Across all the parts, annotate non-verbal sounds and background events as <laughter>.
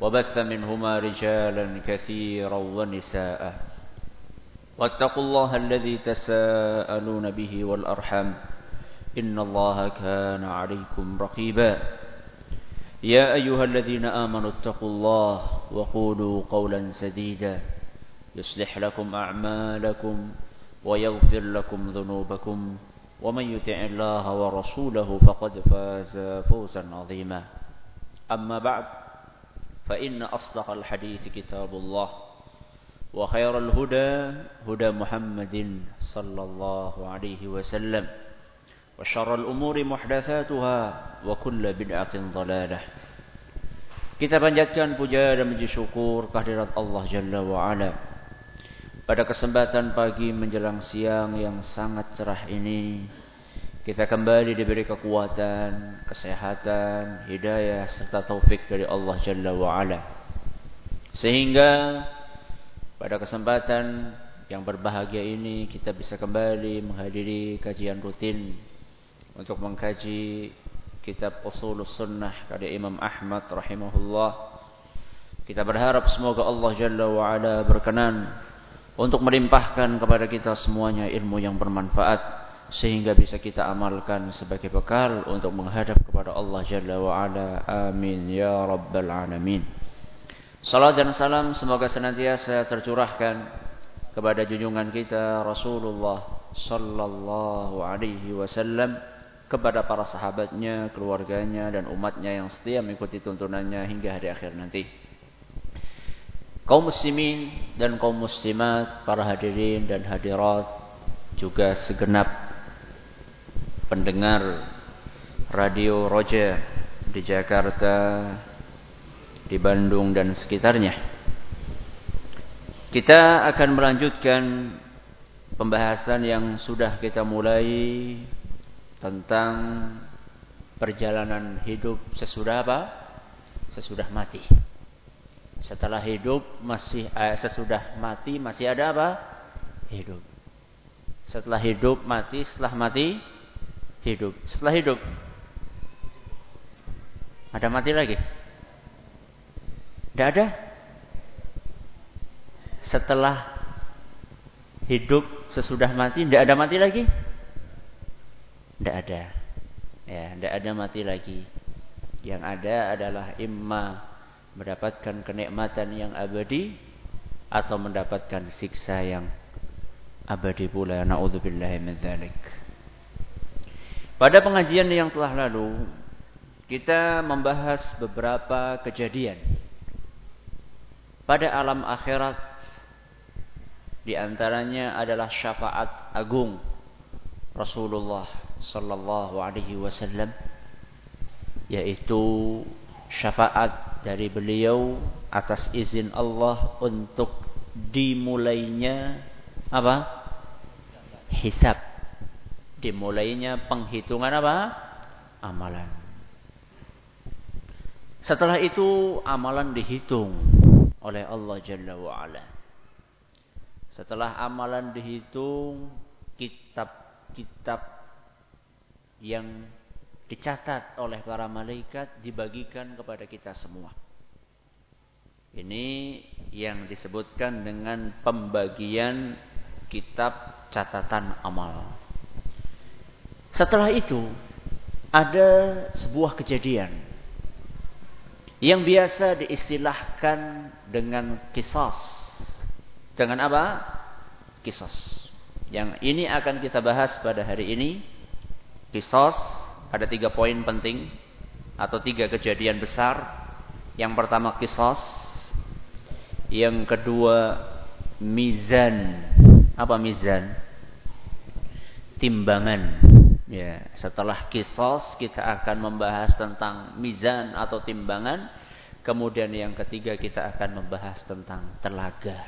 وبث منهما رجالا كثيرا ونساء. واتقوا الله الذي تساءلون به والأرحم إن الله كان عليكم رقيبا. يا أيها الذين آمنوا اتقوا الله وقولوا قولا سديدا. يصلح لكم أعمالكم ويغفر لكم ذنوبكم. ومن يطع الله ورسوله فقد فاز فوزا عظيما. أما بعد فإن أصدق الحديث كتاب الله وخير الهدى هدى محمد صلى الله عليه وسلم وشر الأمور محدثاتها وكل بدعة ضلالة Kita panjatkan puja dan puji syukur kehadirat Allah Jalla wa'ala Pada kesempatan pagi menjelang siang yang sangat cerah ini kita kembali diberi kekuatan, kesehatan, hidayah serta taufik dari Allah Jalla wa Ala. Sehingga pada kesempatan yang berbahagia ini kita bisa kembali menghadiri kajian rutin untuk mengkaji kitab Usul Sunnah dari Imam Ahmad rahimahullah. Kita berharap semoga Allah Jalla wa Ala berkenan untuk melimpahkan kepada kita semuanya ilmu yang bermanfaat sehingga bisa kita amalkan sebagai bekal untuk menghadap kepada Allah Jalla wa Ala. Amin ya rabbal alamin. Salam dan salam semoga senantiasa tercurahkan kepada junjungan kita Rasulullah sallallahu alaihi wasallam kepada para sahabatnya, keluarganya dan umatnya yang setia mengikuti tuntunannya hingga hari akhir nanti. Kaum muslimin dan kaum muslimat, para hadirin dan hadirat juga segenap pendengar Radio Roja di Jakarta, di Bandung dan sekitarnya. Kita akan melanjutkan pembahasan yang sudah kita mulai tentang perjalanan hidup sesudah apa? Sesudah mati. Setelah hidup masih eh, sesudah mati masih ada apa? Hidup. Setelah hidup mati, setelah mati hidup. Setelah hidup ada mati lagi? Tidak ada? Setelah hidup sesudah mati tidak ada mati lagi? Tidak ada. Ya, tidak ada mati lagi. Yang ada adalah imma mendapatkan kenikmatan yang abadi atau mendapatkan siksa yang abadi pula. Nauzubillahi min dzalik. Pada pengajian yang telah lalu, kita membahas beberapa kejadian pada alam akhirat. Di antaranya adalah syafaat agung Rasulullah sallallahu alaihi wasallam yaitu syafaat dari beliau atas izin Allah untuk dimulainya apa? Hisab dimulainya penghitungan apa? Amalan. Setelah itu amalan dihitung oleh Allah Jalla wa'ala. Setelah amalan dihitung, kitab-kitab yang dicatat oleh para malaikat dibagikan kepada kita semua. Ini yang disebutkan dengan pembagian kitab catatan amal. Setelah itu ada sebuah kejadian yang biasa diistilahkan dengan kisas dengan apa? Kisos. Yang ini akan kita bahas pada hari ini. Kisos ada tiga poin penting atau tiga kejadian besar. Yang pertama kisos, yang kedua mizan. Apa mizan? Timbangan. Ya, setelah kisos kita akan membahas tentang mizan atau timbangan. Kemudian yang ketiga kita akan membahas tentang telaga.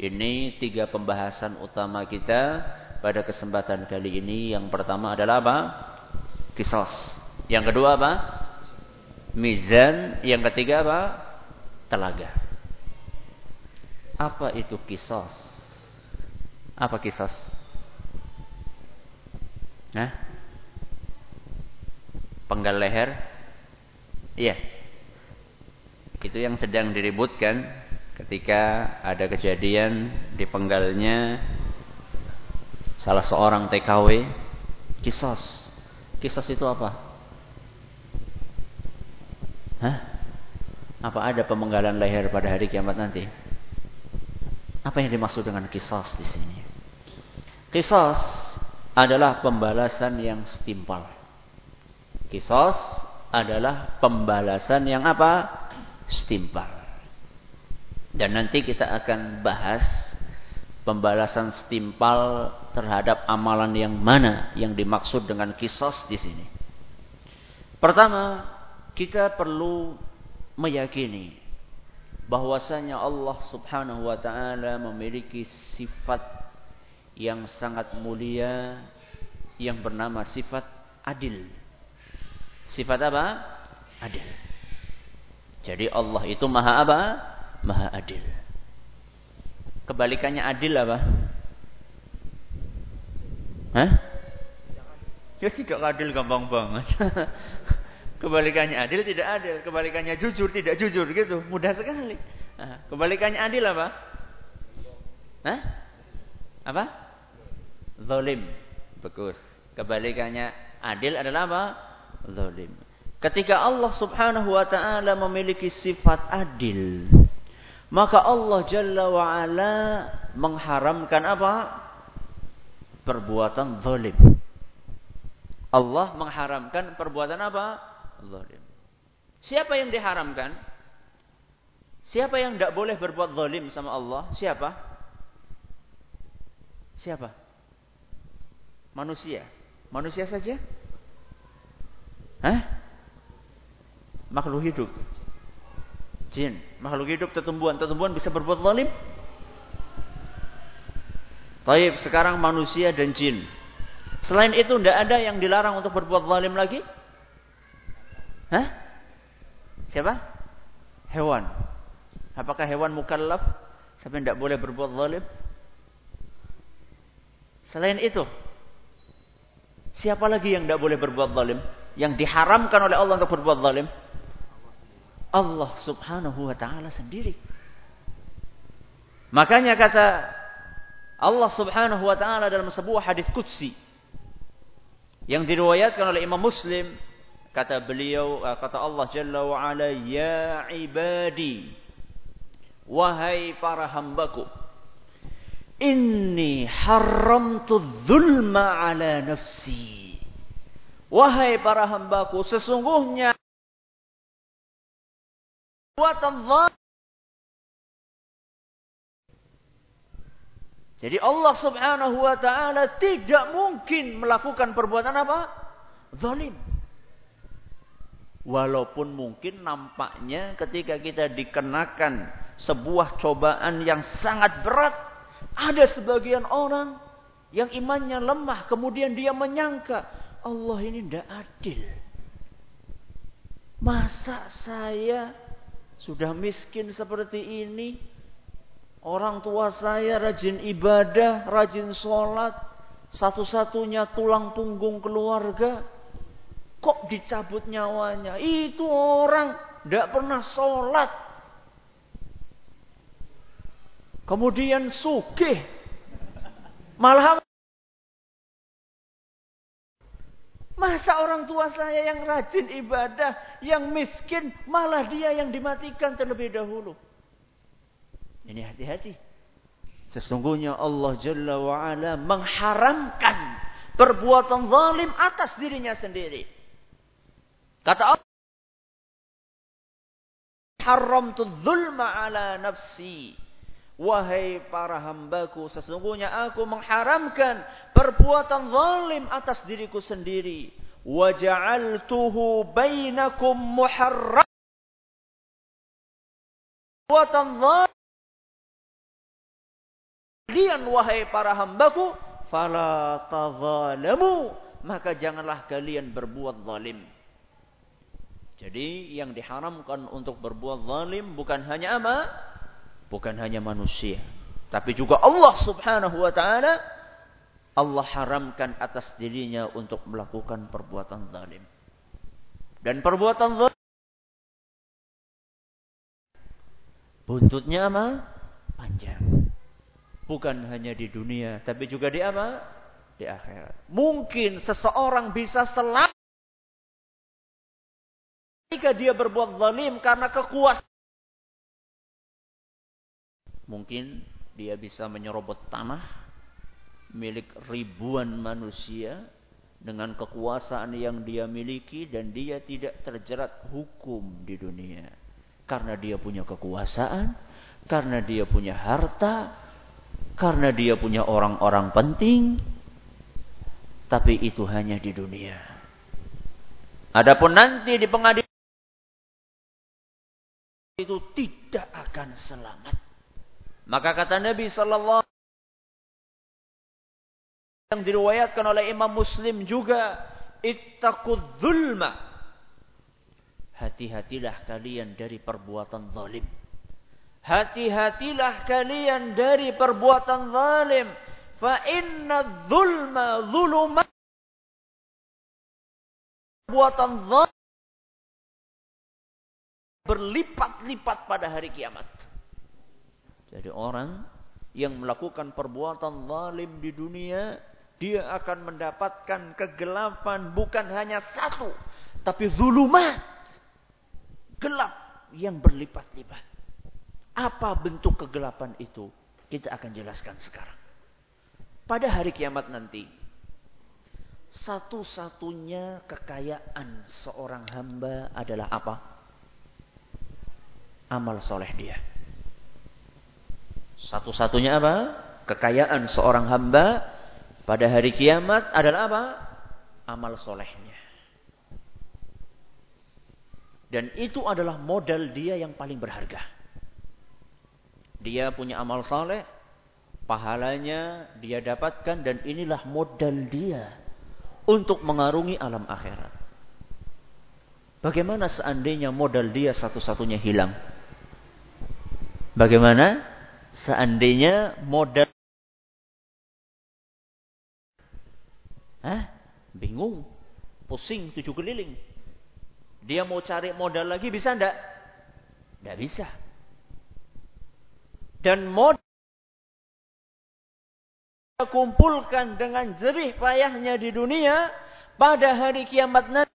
Ini tiga pembahasan utama kita pada kesempatan kali ini. Yang pertama adalah apa? Kisos. Yang kedua apa? Mizan. Yang ketiga apa? Telaga. Apa itu kisos? Apa kisos? Hah? Penggal leher? Iya. Itu yang sedang diributkan ketika ada kejadian di penggalnya salah seorang TKW kisos. Kisos itu apa? Hah? Apa ada pemenggalan leher pada hari kiamat nanti? Apa yang dimaksud dengan kisos di sini? Kisos adalah pembalasan yang setimpal. Kisos adalah pembalasan yang apa? Setimpal. Dan nanti kita akan bahas pembalasan setimpal terhadap amalan yang mana yang dimaksud dengan kisos di sini. Pertama, kita perlu meyakini bahwasanya Allah Subhanahu wa taala memiliki sifat yang sangat mulia yang bernama sifat adil. Sifat apa? Adil. Jadi Allah itu maha apa? Maha adil. Kebalikannya adil apa? Hah? Ya tidak adil gampang banget. <laughs> Kebalikannya adil tidak adil. Kebalikannya jujur tidak jujur gitu. Mudah sekali. kebalikannya adil apa? Hah? Apa? Zolim. Bagus. Kebalikannya adil adalah apa? Zolim. Ketika Allah subhanahu wa ta'ala memiliki sifat adil. Maka Allah jalla wa ala mengharamkan apa? Perbuatan zolim. Allah mengharamkan perbuatan apa? Zolim. Siapa yang diharamkan? Siapa yang tidak boleh berbuat zolim sama Allah? Siapa? Siapa? Manusia. Manusia saja? Hah? Makhluk hidup. Jin. Makhluk hidup tetumbuhan. Tetumbuhan bisa berbuat zalim? Taib sekarang manusia dan jin. Selain itu tidak ada yang dilarang untuk berbuat zalim lagi? Hah? Siapa? Hewan. Apakah hewan mukallaf sampai tidak boleh berbuat zalim? Selain itu, Siapa lagi yang tidak boleh berbuat zalim? Yang diharamkan oleh Allah untuk berbuat zalim? Allah subhanahu wa ta'ala sendiri. Makanya kata Allah subhanahu wa ta'ala dalam sebuah hadis Qudsi. Yang diriwayatkan oleh Imam Muslim. Kata beliau, eh, kata Allah Jalla wa ala, Ya ibadi. Wahai para hambaku. Inni haramtu dhulma ala nafsi. Wahai para hambaku, sesungguhnya Jadi Allah subhanahu wa ta'ala tidak mungkin melakukan perbuatan apa? Zalim. Walaupun mungkin nampaknya ketika kita dikenakan sebuah cobaan yang sangat berat ada sebagian orang yang imannya lemah, kemudian dia menyangka Allah ini tidak adil. Masa saya sudah miskin seperti ini? Orang tua saya rajin ibadah, rajin sholat, satu-satunya tulang punggung keluarga. Kok dicabut nyawanya? Itu orang tidak pernah sholat, Kemudian sugih. Malah Masa orang tua saya yang rajin ibadah, yang miskin, malah dia yang dimatikan terlebih dahulu. Ini hati-hati. Sesungguhnya Allah Jalla wa'ala mengharamkan perbuatan zalim atas dirinya sendiri. Kata Allah, Haramtu zulma ala nafsi. Wahai para hambaku, sesungguhnya aku mengharamkan perbuatan zalim atas diriku sendiri. Waja'altuhu bainakum muharram. Perbuatan zalim. Kalian wahai para hambaku, fala tazalamu. Maka janganlah kalian berbuat zalim. Jadi yang diharamkan untuk berbuat zalim bukan hanya apa? Bukan hanya manusia, tapi juga Allah Subhanahu wa taala Allah haramkan atas dirinya untuk melakukan perbuatan zalim. Dan perbuatan zalim buntutnya apa? Panjang. Bukan hanya di dunia, tapi juga di apa? Di akhirat. Mungkin seseorang bisa selamat ketika dia berbuat zalim karena kekuasaan Mungkin dia bisa menyerobot tanah milik ribuan manusia dengan kekuasaan yang dia miliki dan dia tidak terjerat hukum di dunia. Karena dia punya kekuasaan, karena dia punya harta, karena dia punya orang-orang penting, tapi itu hanya di dunia. Adapun nanti di pengadilan itu tidak akan selamat. Maka kata Nabi sallallahu yang diriwayatkan oleh Imam Muslim juga, ittaqudz zulma. Hati-hatilah kalian dari perbuatan zalim. Hati-hatilah kalian dari perbuatan zalim. Fa inna zulma zulumat. Perbuatan zalim berlipat-lipat pada hari kiamat. Jadi orang yang melakukan perbuatan zalim di dunia, dia akan mendapatkan kegelapan bukan hanya satu, tapi zulumat. Gelap yang berlipat-lipat. Apa bentuk kegelapan itu? Kita akan jelaskan sekarang. Pada hari kiamat nanti, satu-satunya kekayaan seorang hamba adalah apa? Amal soleh dia. Satu-satunya apa? Kekayaan seorang hamba pada hari kiamat adalah apa? Amal solehnya. Dan itu adalah modal dia yang paling berharga. Dia punya amal soleh, pahalanya dia dapatkan dan inilah modal dia untuk mengarungi alam akhirat. Bagaimana seandainya modal dia satu-satunya hilang? Bagaimana? Seandainya modal Hah? Bingung. Pusing tujuh keliling. Dia mau cari modal lagi bisa ndak? Ndak bisa. Dan modal kumpulkan dengan jerih payahnya di dunia pada hari kiamat nanti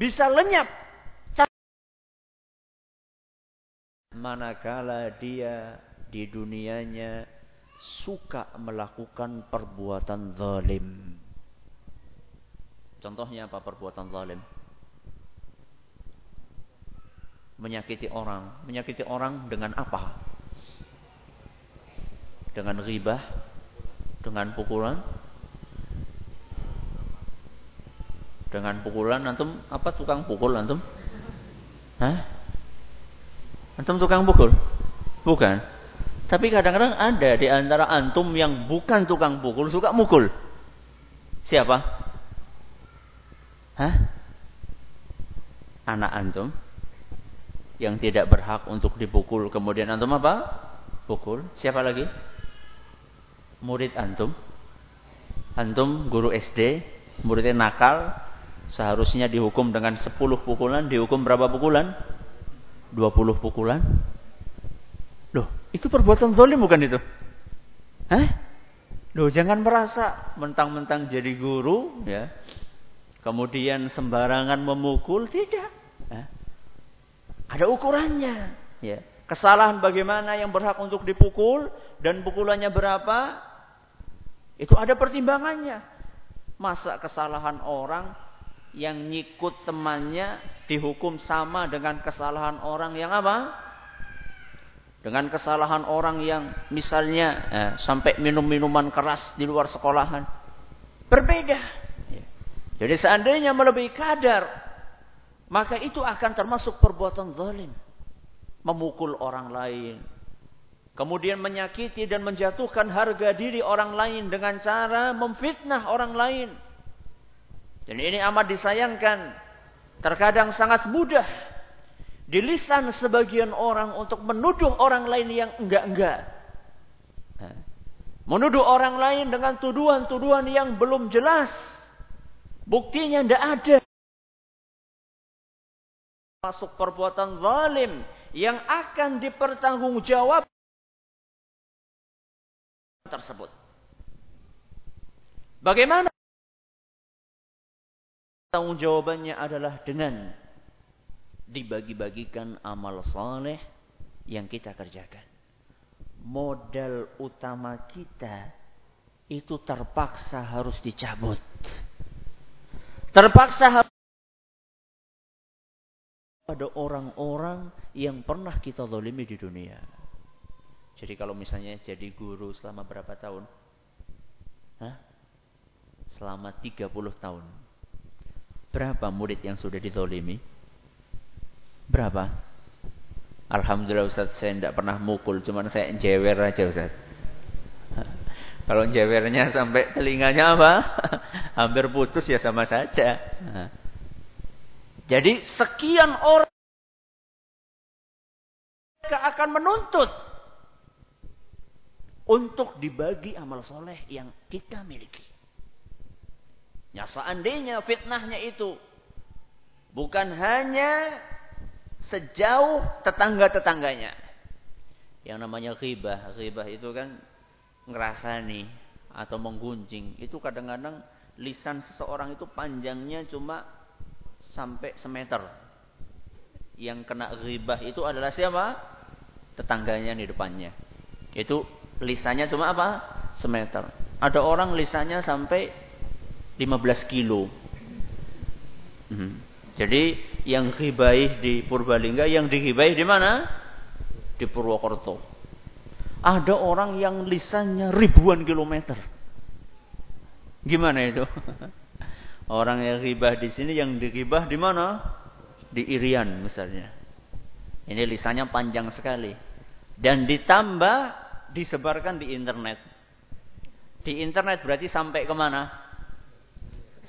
bisa lenyap manakala dia di dunianya suka melakukan perbuatan zalim. Contohnya apa perbuatan zalim? Menyakiti orang. Menyakiti orang dengan apa? Dengan ribah? Dengan pukulan? Dengan pukulan antum apa tukang pukul antum? Hah? Antum tukang pukul? Bukan. Tapi kadang-kadang ada di antara antum yang bukan tukang pukul suka mukul. Siapa? Hah? Anak antum yang tidak berhak untuk dipukul. Kemudian antum apa? Pukul. Siapa lagi? Murid antum. Antum guru SD, muridnya nakal, seharusnya dihukum dengan 10 pukulan, dihukum berapa pukulan? 20 pukulan. Loh, itu perbuatan zalim bukan itu? Hah? Loh, jangan merasa mentang-mentang jadi guru ya. Kemudian sembarangan memukul, tidak. Hah? Ada ukurannya, ya. Kesalahan bagaimana yang berhak untuk dipukul dan pukulannya berapa? Itu ada pertimbangannya. Masa kesalahan orang yang nyikut temannya dihukum sama dengan kesalahan orang yang apa? Dengan kesalahan orang yang misalnya eh, sampai minum minuman keras di luar sekolahan. Berbeda. Ya. Jadi seandainya melebihi kadar, maka itu akan termasuk perbuatan zalim. Memukul orang lain. Kemudian menyakiti dan menjatuhkan harga diri orang lain dengan cara memfitnah orang lain. Dan ini amat disayangkan. Terkadang sangat mudah di lisan sebagian orang untuk menuduh orang lain yang enggak-enggak. Menuduh orang lain dengan tuduhan-tuduhan yang belum jelas. Buktinya tidak ada. Masuk perbuatan zalim yang akan dipertanggungjawab tersebut. Bagaimana? Tanggung jawabannya adalah dengan dibagi-bagikan amal soleh yang kita kerjakan. Modal utama kita itu terpaksa harus dicabut. Terpaksa harus pada orang-orang yang pernah kita zalimi di dunia. Jadi kalau misalnya jadi guru selama berapa tahun? Hah? Selama 30 tahun. Berapa murid yang sudah ditolimi? Berapa? Alhamdulillah Ustaz saya tidak pernah mukul, cuman saya jewer aja Ustaz. Kalau jewernya sampai telinganya apa? <laughs> Hampir putus ya sama saja. Jadi sekian orang akan menuntut untuk dibagi amal soleh yang kita miliki. Ya seandainya fitnahnya itu bukan hanya sejauh tetangga-tetangganya. Yang namanya ghibah. Ghibah itu kan ngerasani atau menggunjing. Itu kadang-kadang lisan seseorang itu panjangnya cuma sampai semeter. Yang kena ghibah itu adalah siapa? Tetangganya di depannya. Itu lisannya cuma apa? Semeter. Ada orang lisannya sampai 15 kilo. Hmm. Jadi yang ghibaih di Purbalingga, yang dighibaih di mana? Di Purwokerto. Ada orang yang lisannya ribuan kilometer. Gimana itu? <laughs> Orang yang ghibah di sini, yang dighibah di mana? Di Irian misalnya. Ini lisannya panjang sekali. Dan ditambah disebarkan di internet. Di internet berarti sampai ke mana?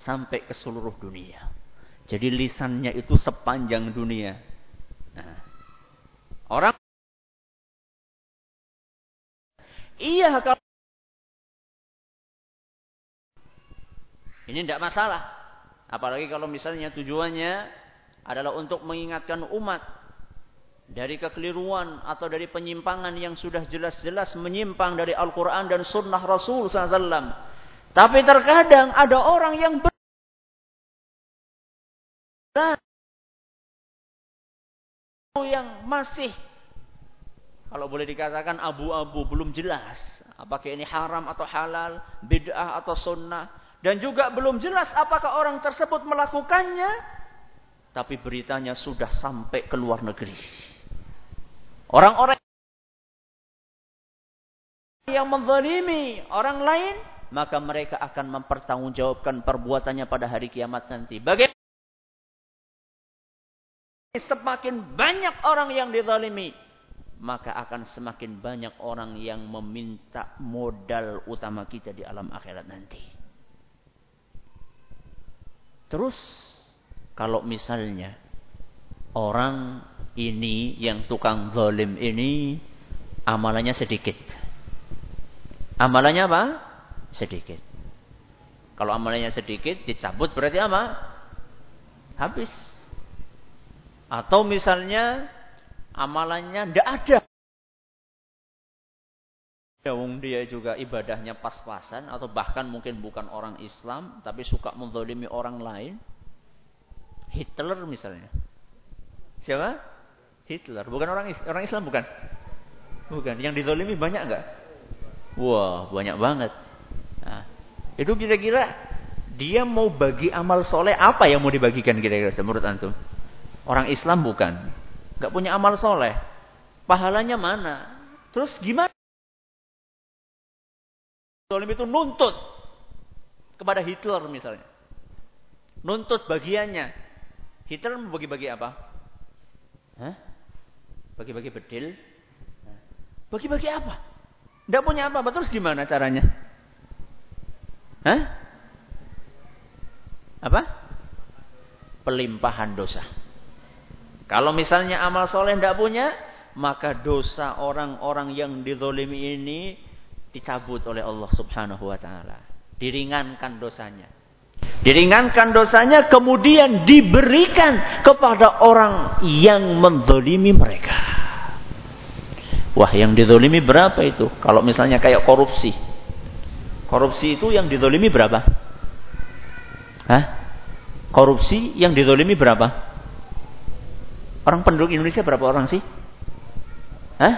Sampai ke seluruh dunia. Jadi lisannya itu sepanjang dunia. Nah, orang Iya kalau ini tidak masalah. Apalagi kalau misalnya tujuannya adalah untuk mengingatkan umat dari kekeliruan atau dari penyimpangan yang sudah jelas-jelas menyimpang dari Al-Quran dan Sunnah Rasul SAW. Tapi terkadang ada orang yang ber yang masih kalau boleh dikatakan abu-abu belum jelas apakah ini haram atau halal, bid'ah atau sunnah dan juga belum jelas apakah orang tersebut melakukannya tapi beritanya sudah sampai ke luar negeri. Orang-orang yang menzalimi orang lain maka mereka akan mempertanggungjawabkan perbuatannya pada hari kiamat nanti. Bagaimana Semakin banyak orang yang dizalimi, maka akan semakin banyak orang yang meminta modal utama kita di alam akhirat nanti. Terus kalau misalnya orang ini yang tukang zalim ini amalannya sedikit. Amalannya apa? Sedikit. Kalau amalannya sedikit dicabut berarti apa? Habis. Atau misalnya amalannya tidak ada. Wong dia juga ibadahnya pas-pasan atau bahkan mungkin bukan orang Islam tapi suka menzalimi orang lain. Hitler misalnya. Siapa? Hitler. Bukan orang orang Islam bukan? Bukan. Yang didolimi banyak enggak? Wah, banyak banget. Nah, itu kira-kira dia mau bagi amal soleh apa yang mau dibagikan kira-kira menurut antum? Orang Islam bukan. Enggak punya amal soleh. Pahalanya mana? Terus gimana? Dolim itu nuntut kepada Hitler misalnya. Nuntut bagiannya. Hitler bagi-bagi apa? Hah? Bagi-bagi bedil? Bagi-bagi apa? Tidak punya apa-apa. Terus gimana caranya? Hah? Apa? Pelimpahan dosa. Kalau misalnya amal soleh tidak punya, maka dosa orang-orang yang dizolimi ini dicabut oleh Allah subhanahu wa ta'ala. Diringankan dosanya. Diringankan dosanya kemudian diberikan kepada orang yang mendolimi mereka. Wah yang didolimi berapa itu? Kalau misalnya kayak korupsi. Korupsi itu yang didolimi berapa? Hah? Korupsi yang didolimi berapa? Orang penduduk Indonesia berapa orang sih? Hah?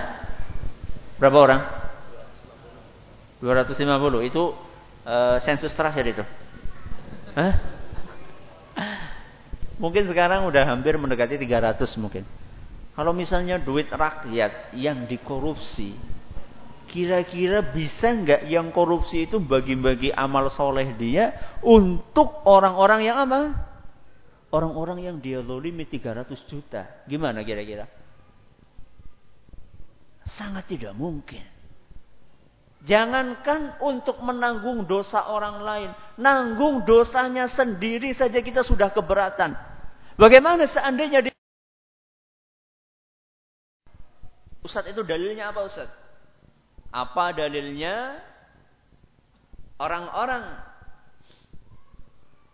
Berapa orang? 250 itu uh, sensus terakhir itu. Hah? <laughs> Mungkin sekarang udah hampir mendekati 300 mungkin. Kalau misalnya duit rakyat yang dikorupsi, kira-kira bisa nggak yang korupsi itu bagi-bagi amal soleh dia untuk orang-orang yang apa? Orang-orang yang dia lolimi 300 juta. Gimana kira-kira? Sangat tidak mungkin. Jangankan untuk menanggung dosa orang lain. Nanggung dosanya sendiri saja kita sudah keberatan. Bagaimana seandainya di Ustaz itu dalilnya apa Ustaz? Apa dalilnya? Orang-orang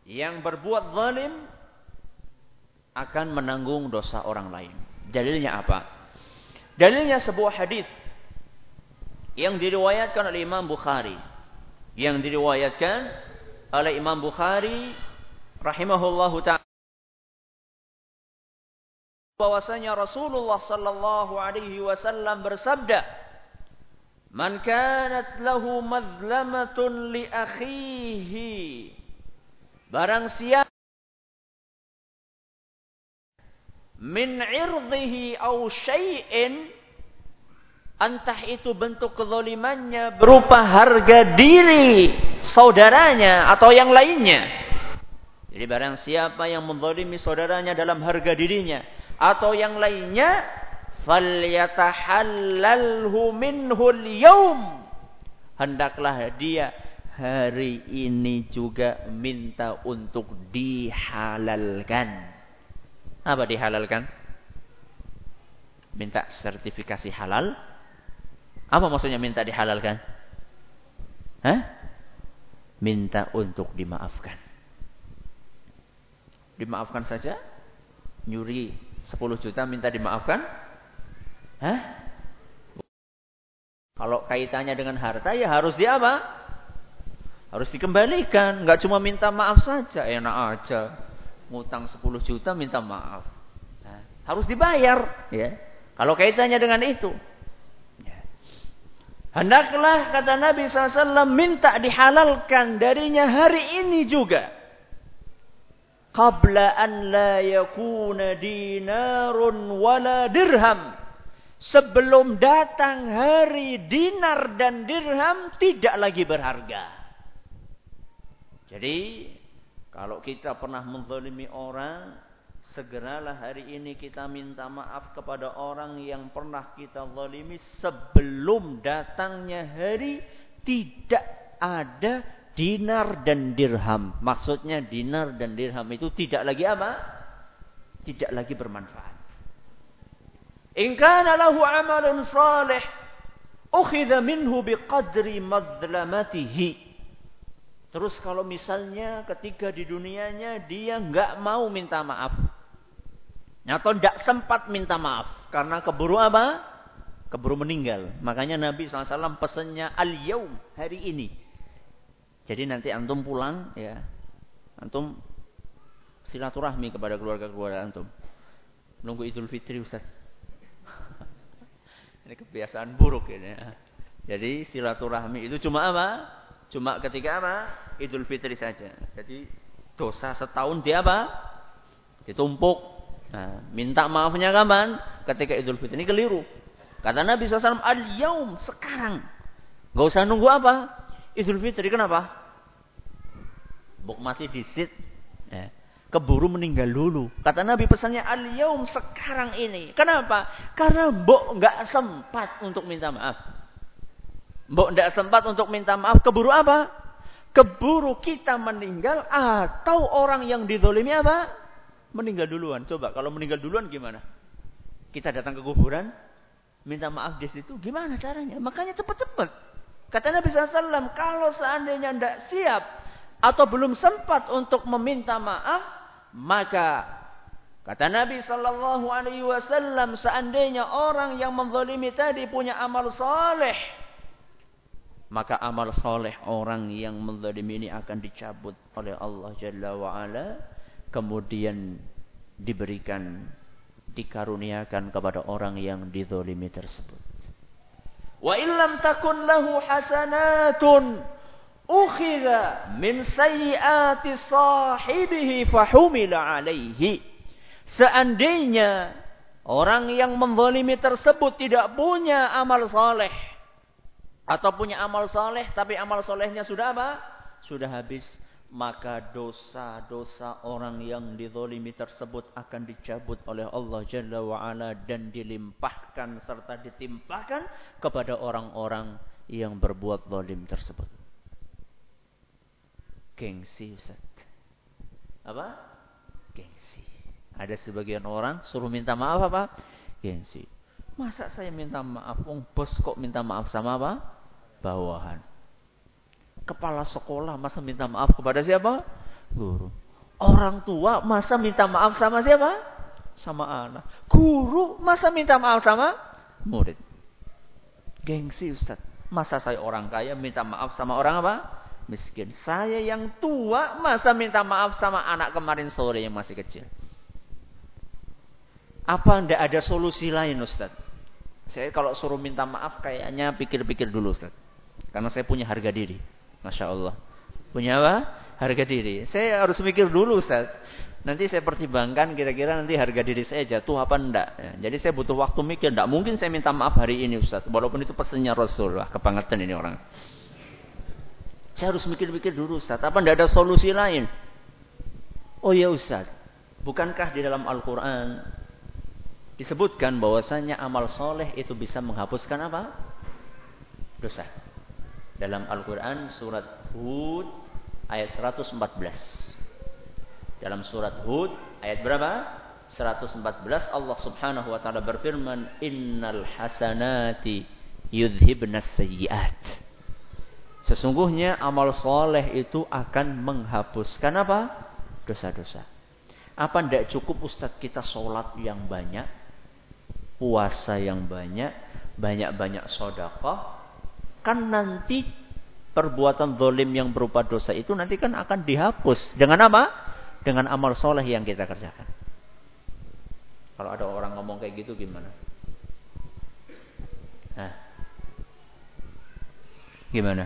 yang berbuat zalim akan menanggung dosa orang lain. Dalilnya apa? Dalilnya sebuah hadis yang diriwayatkan oleh Imam Bukhari yang diriwayatkan oleh Imam Bukhari rahimahullahu taala bahwasanya Rasulullah sallallahu alaihi wasallam bersabda Man kanat lahu madlamatun li akhihi Barang siapa min irdhihi au syai'in Entah itu bentuk kezalimannya berupa harga diri saudaranya atau yang lainnya. Jadi barang siapa yang menzalimi saudaranya dalam harga dirinya atau yang lainnya, falyatahallalhu minhul yaum. Hendaklah dia hari ini juga minta untuk dihalalkan. Apa dihalalkan? Minta sertifikasi halal apa maksudnya minta dihalalkan? Hah? Minta untuk dimaafkan. Dimaafkan saja? Nyuri 10 juta minta dimaafkan? Hah? Kalau kaitannya dengan harta ya harus di apa? Harus dikembalikan. Enggak cuma minta maaf saja. Enak aja. Ngutang 10 juta minta maaf. Nah, harus dibayar. ya. Kalau kaitannya dengan itu. Hendaklah kata Nabi SAW minta dihalalkan darinya hari ini juga. Qabla an la yakuna dinarun wala dirham. Sebelum datang hari dinar dan dirham tidak lagi berharga. Jadi kalau kita pernah menzalimi orang segeralah hari ini kita minta maaf kepada orang yang pernah kita zalimi sebelum datangnya hari tidak ada dinar dan dirham. Maksudnya dinar dan dirham itu tidak lagi apa? Tidak lagi bermanfaat. In kana lahu amalun salih ukhidha minhu biqadri madlamatihi. Terus kalau misalnya ketika di dunianya dia nggak mau minta maaf, atau tidak sempat minta maaf karena keburu apa? Keburu meninggal. Makanya Nabi SAW pesannya al-yaum hari ini. Jadi nanti antum pulang ya. Antum silaturahmi kepada keluarga-keluarga antum. Nunggu Idul Fitri Ustaz. <laughs> Ini kebiasaan buruk ini. Jadi silaturahmi itu cuma apa? Cuma ketika apa? Idul Fitri saja. Jadi dosa setahun dia apa? Ditumpuk. Nah, minta maafnya kapan? Ketika Idul Fitri ini keliru. Kata Nabi SAW, al-yaum, sekarang. Gak usah nunggu apa? Idul Fitri, kenapa? Buk mati di sit. Ya. Keburu meninggal dulu. Kata Nabi pesannya, al-yaum, sekarang ini. Kenapa? Karena Buk gak sempat untuk minta maaf. Mbok tidak sempat untuk minta maaf, keburu apa? Keburu kita meninggal atau orang yang didolimi apa? Meninggal duluan. Coba kalau meninggal duluan gimana? Kita datang ke kuburan, minta maaf di situ, gimana caranya? Makanya cepat-cepat. Kata Nabi SAW, kalau seandainya tidak siap atau belum sempat untuk meminta maaf, maka kata Nabi Shallallahu Alaihi Wasallam, seandainya orang yang menzalimi tadi punya amal soleh, maka amal soleh orang yang menzalimi ini akan dicabut oleh Allah Jalla wa'ala. Kemudian diberikan dikaruniakan kepada orang yang dizalimi tersebut. Wa illam takun lahu hasanatun ukhidha min sayyiati sahibihi fahumila alaihi. Seandainya orang yang menzalimi tersebut tidak punya amal soleh atau punya amal soleh tapi amal solehnya sudah apa? Sudah habis. Maka dosa-dosa orang yang dizolimi tersebut akan dicabut oleh Allah Jalla wa'ala dan dilimpahkan serta ditimpahkan kepada orang-orang yang berbuat zalim tersebut. Gengsi Ustaz. Apa? Gengsi. Ada sebagian orang suruh minta maaf apa? Gengsi. Masa saya minta maaf? Wong bos kok minta maaf sama apa? Bawahan. Kepala sekolah masa minta maaf kepada siapa? Guru. Orang tua masa minta maaf sama siapa? Sama anak. Guru masa minta maaf sama murid. Gengsi Ustaz. Masa saya orang kaya minta maaf sama orang apa? Miskin. Saya yang tua masa minta maaf sama anak kemarin sore yang masih kecil. Apa ndak ada solusi lain Ustaz? Saya kalau suruh minta maaf kayaknya pikir-pikir dulu Ustaz. Karena saya punya harga diri. Masya Allah. Punya apa? Harga diri. Saya harus mikir dulu Ustaz. Nanti saya pertimbangkan kira-kira nanti harga diri saya jatuh apa enggak. Ya, jadi saya butuh waktu mikir. Enggak mungkin saya minta maaf hari ini Ustaz. Walaupun itu pesannya Rasul. Wah kebangetan ini orang. Saya harus mikir-mikir dulu Ustaz. Apa enggak ada solusi lain? Oh ya Ustaz. Bukankah di dalam Al-Quran disebutkan bahwasanya amal soleh itu bisa menghapuskan apa? Dosa. Dalam Al-Quran surat Hud ayat 114. Dalam surat Hud ayat berapa? 114 Allah subhanahu wa ta'ala berfirman Innal hasanati yudhibnas sayyiat Sesungguhnya amal soleh itu akan menghapuskan apa? Dosa-dosa. Apa tidak cukup Ustadz kita sholat yang banyak? Puasa yang banyak, banyak-banyak sodakoh, kan nanti perbuatan zolim yang berupa dosa itu nanti kan akan dihapus. Dengan apa? Dengan amal soleh yang kita kerjakan. Kalau ada orang ngomong kayak gitu gimana? Nah, gimana?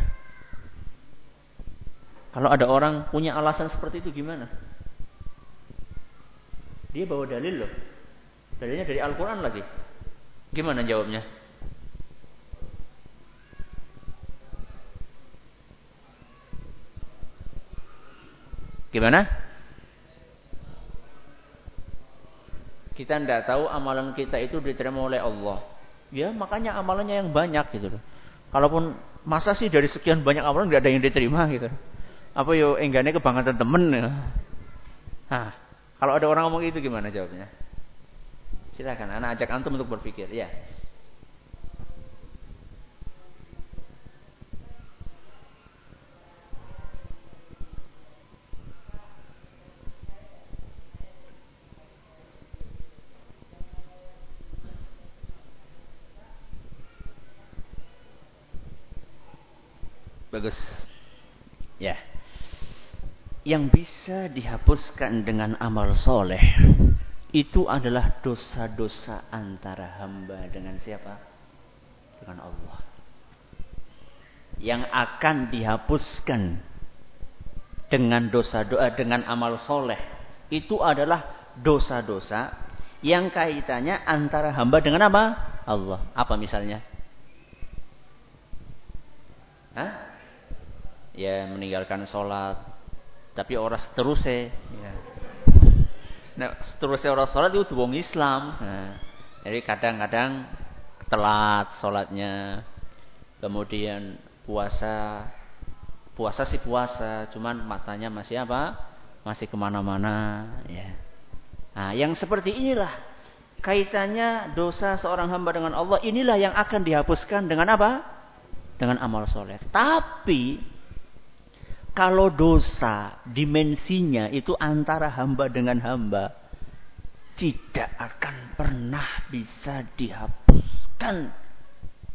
Kalau ada orang punya alasan seperti itu gimana? Dia bawa dalil loh. Dalilnya dari Al-Quran lagi. Gimana jawabnya? Gimana? Kita tidak tahu amalan kita itu diterima oleh Allah. Ya makanya amalannya yang banyak gitu loh. Kalaupun masa sih dari sekian banyak amalan nggak ada yang diterima gitu. Apa yo enggaknya kebangetan temen ya. Nah, kalau ada orang ngomong itu gimana jawabnya? Silakan, anak ajak antum untuk berpikir. Ya. Bagus. Ya. Yang bisa dihapuskan dengan amal soleh itu adalah dosa-dosa antara hamba dengan siapa? Allah. Yang akan dihapuskan dengan dosa doa dengan amal soleh itu adalah dosa-dosa yang kaitannya antara hamba dengan apa? Allah. Apa misalnya? Hah? Ya meninggalkan sholat, tapi orang seterusnya. Ya. Nah, seterusnya orang sholat itu wong Islam. Nah, jadi kadang-kadang telat sholatnya, kemudian puasa, puasa sih puasa, cuman matanya masih apa? Masih ke mana-mana. Ya. Nah, yang seperti inilah kaitannya dosa seorang hamba dengan Allah. Inilah yang akan dihapuskan dengan apa? Dengan amal soleh. Tapi kalau dosa dimensinya itu antara hamba dengan hamba tidak akan pernah bisa dihapuskan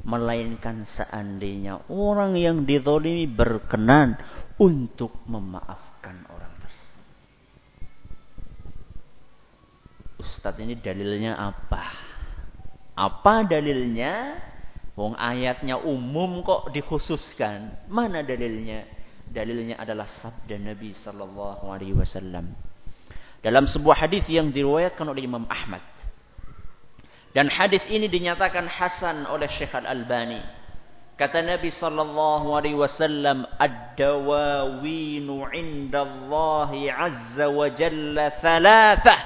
melainkan seandainya orang yang ditolimi berkenan untuk memaafkan orang tersebut. Ustadz ini dalilnya apa? Apa dalilnya? Wong ayatnya umum kok dikhususkan. Mana dalilnya? Dalilnya adalah sabda Nabi sallallahu alaihi wasallam. Dalam sebuah hadis yang diriwayatkan oleh Imam Ahmad. Dan hadis ini dinyatakan hasan oleh Syekh Al-Albani. Kata Nabi sallallahu alaihi wasallam, "Ad-dawawinu 'azza wa jalla thalathah."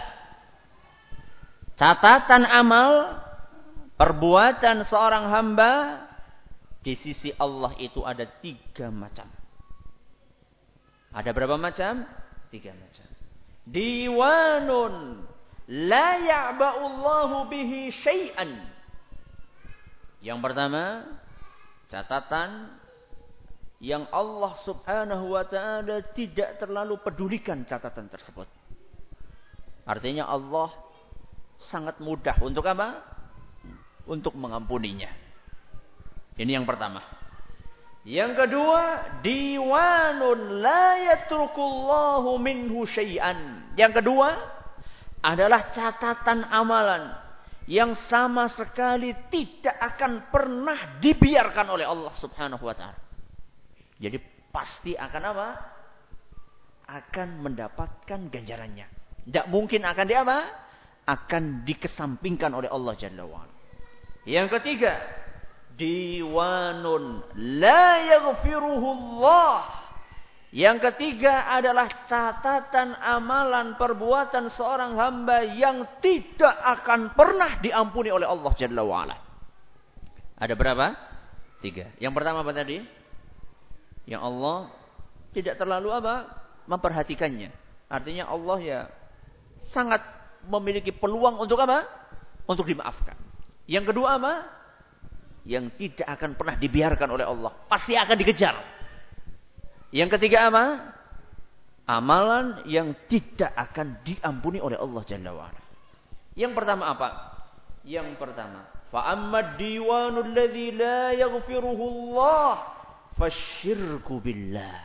Catatan amal perbuatan seorang hamba di sisi Allah itu ada tiga macam. Ada berapa macam? Tiga macam. Diwanun la ya'ba'ullahu bihi syai'an. Yang pertama, catatan yang Allah Subhanahu wa taala tidak terlalu pedulikan catatan tersebut. Artinya Allah sangat mudah untuk apa? Untuk mengampuninya. Ini yang pertama. Yang kedua, diwanun la yatrukullahu minhu syai'an. Yang kedua adalah catatan amalan yang sama sekali tidak akan pernah dibiarkan oleh Allah Subhanahu wa taala. Jadi pasti akan apa? Akan mendapatkan ganjarannya. Tidak mungkin akan di apa? Akan dikesampingkan oleh Allah Jalla wa'ala. Yang ketiga, diwanun la yaghfiruhu Allah. Yang ketiga adalah catatan amalan perbuatan seorang hamba yang tidak akan pernah diampuni oleh Allah Jalla wa'ala. Ada berapa? Tiga. Yang pertama apa tadi? Yang Allah tidak terlalu apa? Memperhatikannya. Artinya Allah ya sangat memiliki peluang untuk apa? Untuk dimaafkan. Yang kedua apa? Yang tidak akan pernah dibiarkan oleh Allah. Pasti akan dikejar. Yang ketiga apa? Amalan yang tidak akan diampuni oleh Allah Jalla wa'ala. Yang pertama apa? Yang pertama. Fa'ammad diwanul ladhi la yaghfiruhu Allah. Fasyirku billah.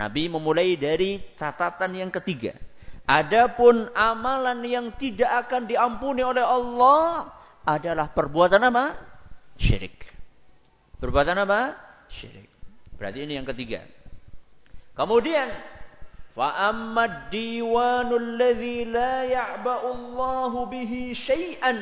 Nabi memulai dari catatan yang ketiga. Adapun amalan yang tidak akan diampuni oleh Allah adalah perbuatan apa? Syirik. Perbuatan apa? Syirik. Berarti ini yang ketiga. Kemudian fa ammad diwanul ladzi la ya'ba'u bihi syai'an.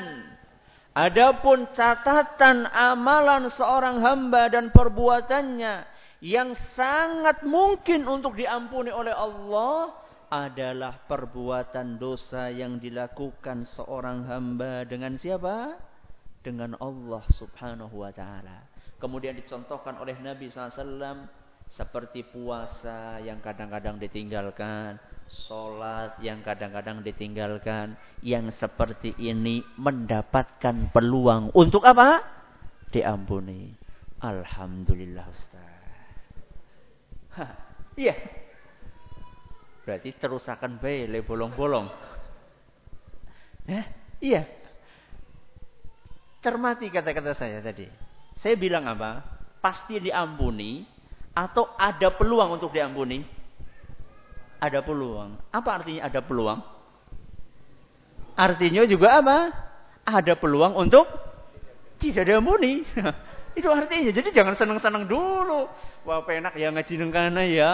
Adapun catatan amalan seorang hamba dan perbuatannya yang sangat mungkin untuk diampuni oleh Allah adalah perbuatan dosa yang dilakukan seorang hamba dengan siapa? Dengan Allah subhanahu wa ta'ala. Kemudian dicontohkan oleh Nabi SAW seperti puasa yang kadang-kadang ditinggalkan, sholat yang kadang-kadang ditinggalkan, yang seperti ini mendapatkan peluang untuk apa? Diampuni. Alhamdulillah Ustaz. Hah, iya. Berarti terusakan bele bolong-bolong. Eh, iya. Cermati kata-kata saya tadi. Saya bilang apa? Pasti diampuni atau ada peluang untuk diampuni? Ada peluang. Apa artinya ada peluang? Artinya juga apa? Ada peluang untuk tidak diampuni. <laughs> Itu artinya. Jadi jangan senang-senang dulu. Wah, penak ya ngaji nengkana ya.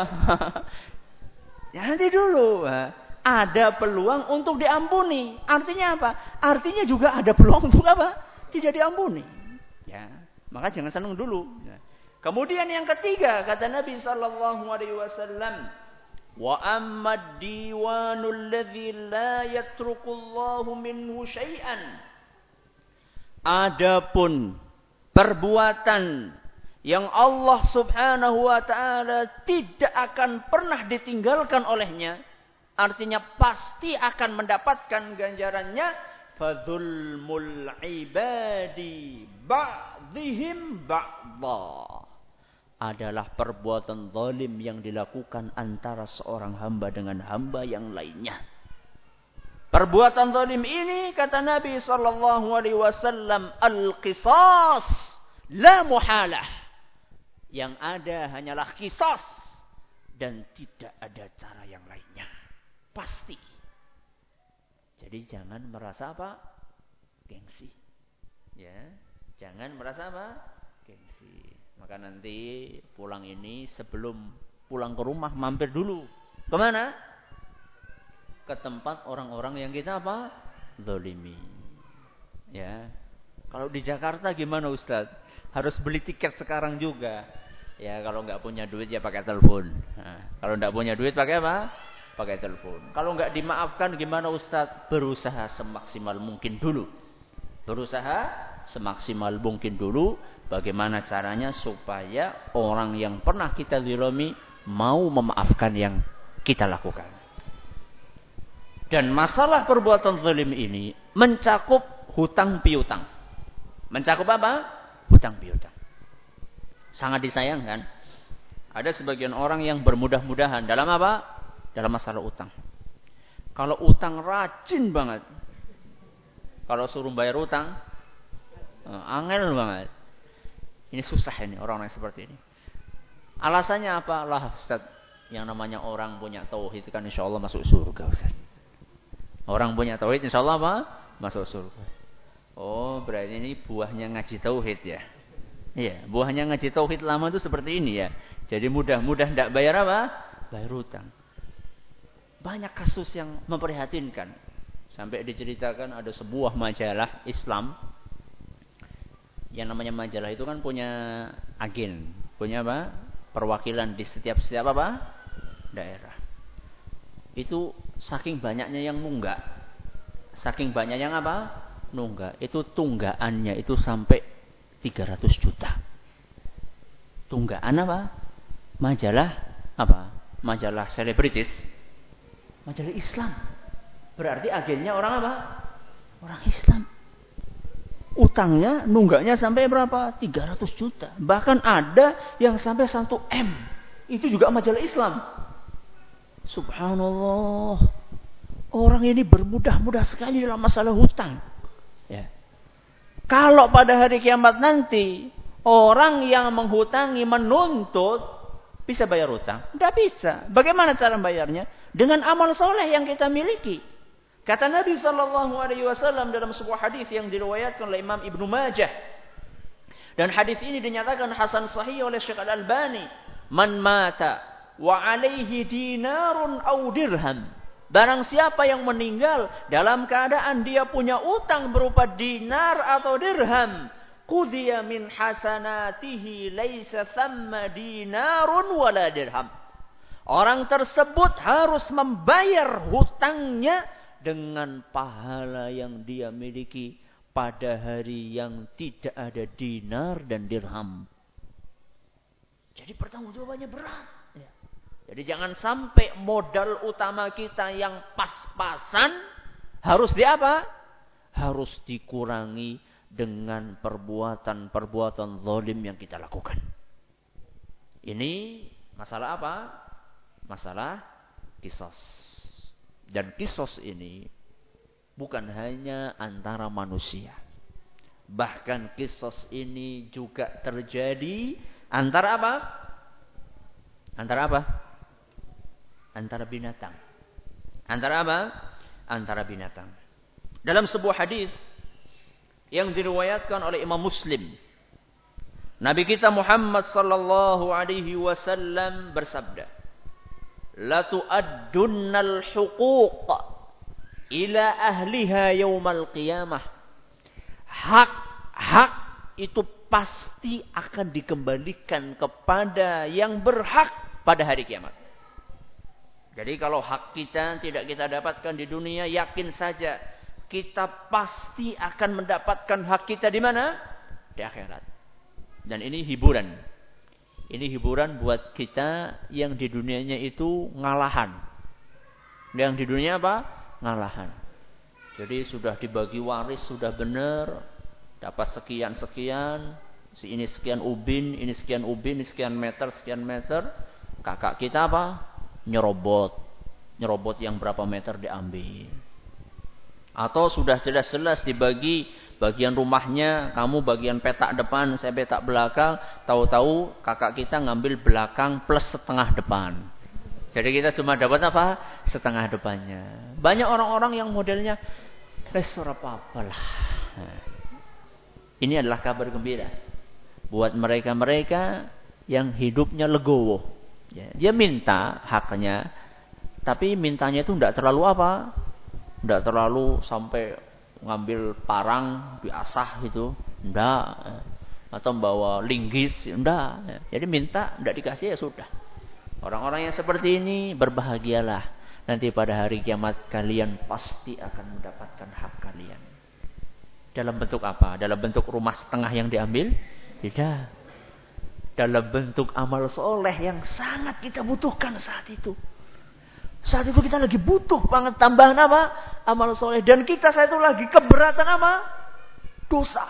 <laughs> ya nanti dulu. Ada peluang untuk diampuni. Artinya apa? Artinya juga ada peluang untuk apa? Tidak diampuni. Ya, maka jangan senang dulu. Ya. Kemudian yang ketiga kata Nabi sallallahu alaihi wasallam, "Wa amma diwanul ladzi la yatrukullahu minhu syai'an." Adapun perbuatan yang Allah Subhanahu wa taala tidak akan pernah ditinggalkan olehnya, artinya pasti akan mendapatkan ganjarannya fadzulmul ibadi ba'dihim ba'dha adalah perbuatan zalim yang dilakukan antara seorang hamba dengan hamba yang lainnya. Perbuatan zalim ini kata Nabi sallallahu alaihi wasallam al-qisas la muhalah. Yang ada hanyalah kisas dan tidak ada cara yang lainnya. Pasti. Jadi jangan merasa apa? Gengsi. Ya, jangan merasa apa? Gengsi. Maka nanti pulang ini sebelum pulang ke rumah mampir dulu. Ke mana? ke tempat orang-orang yang kita apa? Zolimi. Ya. Kalau di Jakarta gimana Ustaz? Harus beli tiket sekarang juga. Ya kalau nggak punya duit ya pakai telepon. Nah, kalau nggak punya duit pakai apa? Pakai telepon. Kalau nggak dimaafkan gimana Ustaz? Berusaha semaksimal mungkin dulu. Berusaha semaksimal mungkin dulu. Bagaimana caranya supaya orang yang pernah kita zilimi mau memaafkan yang kita lakukan. Dan masalah perbuatan zalim ini mencakup hutang piutang. Mencakup apa? Hutang piutang. Sangat disayangkan. Ada sebagian orang yang bermudah-mudahan dalam apa? Dalam masalah utang. Kalau utang rajin banget. Kalau suruh bayar utang, eh, angel banget. Ini susah ini orang yang seperti ini. Alasannya apa? Lah Ustaz, yang namanya orang punya tauhid kan insya Allah masuk surga Ustaz. Orang punya tauhid insya Allah apa? Masuk surga. Oh, berarti ini buahnya ngaji tauhid ya. Iya, buahnya ngaji tauhid lama itu seperti ini ya. Jadi mudah-mudah tidak bayar apa? Bayar utang. Banyak kasus yang memprihatinkan. Sampai diceritakan ada sebuah majalah Islam. Yang namanya majalah itu kan punya agen. Punya apa? Perwakilan di setiap-setiap apa? Daerah. Itu saking banyaknya yang nunggak. Saking banyak yang apa? Nunggak. Itu tunggaannya itu sampai 300 juta. Tunggaan apa? Majalah apa? Majalah selebritis. Majalah Islam. Berarti agennya orang apa? Orang Islam. Utangnya, nunggaknya sampai berapa? 300 juta. Bahkan ada yang sampai 1 M. Itu juga majalah Islam. Subhanallah. Orang ini bermudah-mudah sekali dalam masalah hutang. Ya. Kalau pada hari kiamat nanti orang yang menghutangi menuntut bisa bayar hutang? Tidak bisa. Bagaimana cara bayarnya? Dengan amal soleh yang kita miliki. Kata Nabi Shallallahu Alaihi Wasallam dalam sebuah hadis yang diriwayatkan oleh Imam Ibnu Majah. Dan hadis ini dinyatakan Hasan Sahih oleh Syekh Al Albani. Man mata wa alaihi dinarun au dirham. Barang siapa yang meninggal dalam keadaan dia punya utang berupa dinar atau dirham, qudiya min hasanatihi laisa thamma dinarun wala dirham. Orang tersebut harus membayar hutangnya dengan pahala yang dia miliki pada hari yang tidak ada dinar dan dirham. Jadi pertanggungjawabannya berat. Jadi jangan sampai modal utama kita yang pas-pasan harus di apa? Harus dikurangi dengan perbuatan-perbuatan zalim yang kita lakukan. Ini masalah apa? Masalah kisos. Dan kisos ini bukan hanya antara manusia. Bahkan kisos ini juga terjadi antara apa? Antara apa? antara binatang. Antara apa? Antara binatang. Dalam sebuah hadis yang diriwayatkan oleh Imam Muslim. Nabi kita Muhammad sallallahu alaihi wasallam bersabda, "La tu'addunnal huquq ila ahliha yaumal qiyamah." Hak-hak itu pasti akan dikembalikan kepada yang berhak pada hari kiamat. Jadi kalau hak kita tidak kita dapatkan di dunia, yakin saja kita pasti akan mendapatkan hak kita di mana? Di akhirat. Dan ini hiburan. Ini hiburan buat kita yang di dunianya itu ngalahan. Yang di dunia apa? Ngalahan. Jadi sudah dibagi waris, sudah benar. Dapat sekian-sekian. Ini sekian ubin, ini sekian ubin, ini sekian meter, sekian meter. Kakak kita apa? Nyerobot. Nyerobot yang berapa meter diambil. Atau sudah jelas-jelas dibagi bagian rumahnya, kamu bagian petak depan, saya petak belakang, tahu-tahu kakak kita ngambil belakang plus setengah depan. Jadi kita cuma dapat apa? Setengah depannya. Banyak orang-orang yang modelnya resor apa lah. Nah, ini adalah kabar gembira buat mereka-mereka yang hidupnya legowo. Ya, dia minta haknya, tapi mintanya itu tidak terlalu apa? Tidak terlalu sampai ngambil parang diasah gitu. Tidak. Atau membawa linggis. Tidak. Jadi minta, tidak dikasih ya sudah. Orang-orang yang seperti ini berbahagialah. Nanti pada hari kiamat kalian pasti akan mendapatkan hak kalian. Dalam bentuk apa? Dalam bentuk rumah setengah yang diambil? Tidak. Dalam bentuk amal soleh yang sangat kita butuhkan saat itu. Saat itu kita lagi butuh banget tambahan apa? Amal soleh. Dan kita saat itu lagi keberatan apa? Dosa.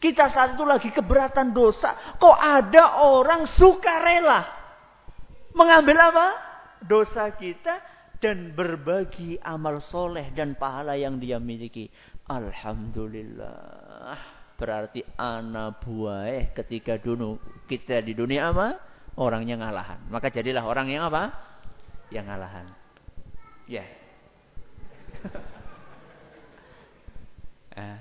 Kita saat itu lagi keberatan dosa. Kok ada orang sukarela mengambil apa? Dosa kita dan berbagi amal soleh dan pahala yang dia miliki. Alhamdulillah. Berarti anak buah ketika dulu kita di dunia apa? Orangnya ngalahan. Maka jadilah orang yang apa? Yang ngalahan. Ya. eh,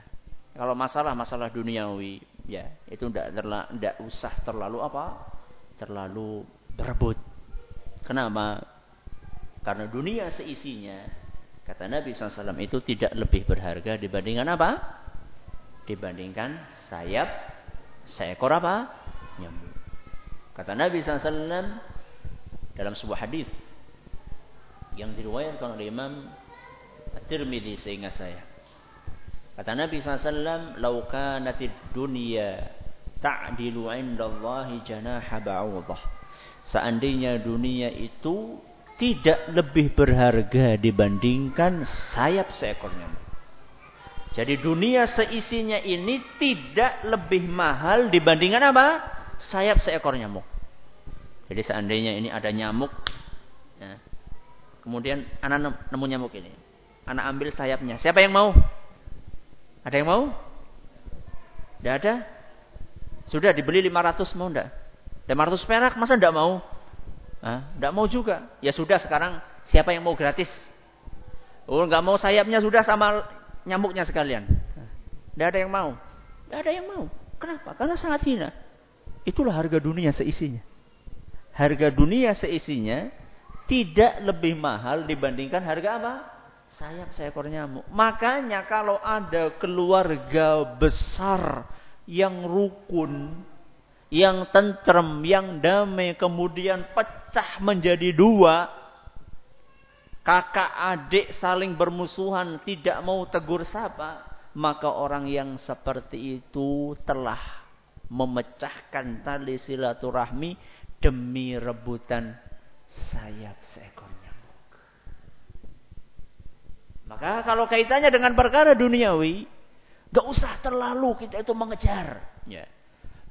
kalau masalah-masalah duniawi, ya itu tidak tidak usah terlalu apa? Terlalu berebut. Kenapa? Karena dunia seisinya, kata Nabi SAW itu tidak lebih berharga dibandingkan apa? Dibandingkan sayap seekor apa? Nyamuk. Kata Nabi SAW dalam sebuah hadis yang diriwayatkan oleh Imam At-Tirmidzi seingat saya. Kata Nabi SAW, "Lau kanatid dunya ta'dilu 'inda Allah janaha ba'udah." Seandainya dunia itu tidak lebih berharga dibandingkan sayap seekor nyamuk. Jadi dunia seisinya ini tidak lebih mahal dibandingkan apa? Sayap seekor nyamuk. Jadi seandainya ini ada nyamuk, ya, Kemudian anak nemu nyamuk ini. Anak ambil sayapnya. Siapa yang mau? Ada yang mau? Tidak ada? Sudah dibeli 500 mau enggak? 500 perak masa enggak mau? Tidak mau juga. Ya sudah sekarang siapa yang mau gratis? Oh enggak mau sayapnya sudah sama nyamuknya sekalian. Tidak ada yang mau. Tidak ada yang mau. Kenapa? Karena sangat hina. Itulah harga dunia seisinya. Harga dunia seisinya tidak lebih mahal dibandingkan harga apa? Sayap seekor nyamuk. Makanya kalau ada keluarga besar yang rukun, yang tentrem, yang damai, kemudian pecah menjadi dua, kakak adik saling bermusuhan, tidak mau tegur sapa, maka orang yang seperti itu telah memecahkan tali silaturahmi demi rebutan sayap seekor nyamuk. Maka kalau kaitannya dengan perkara duniawi, gak usah terlalu kita itu mengejar. Ya.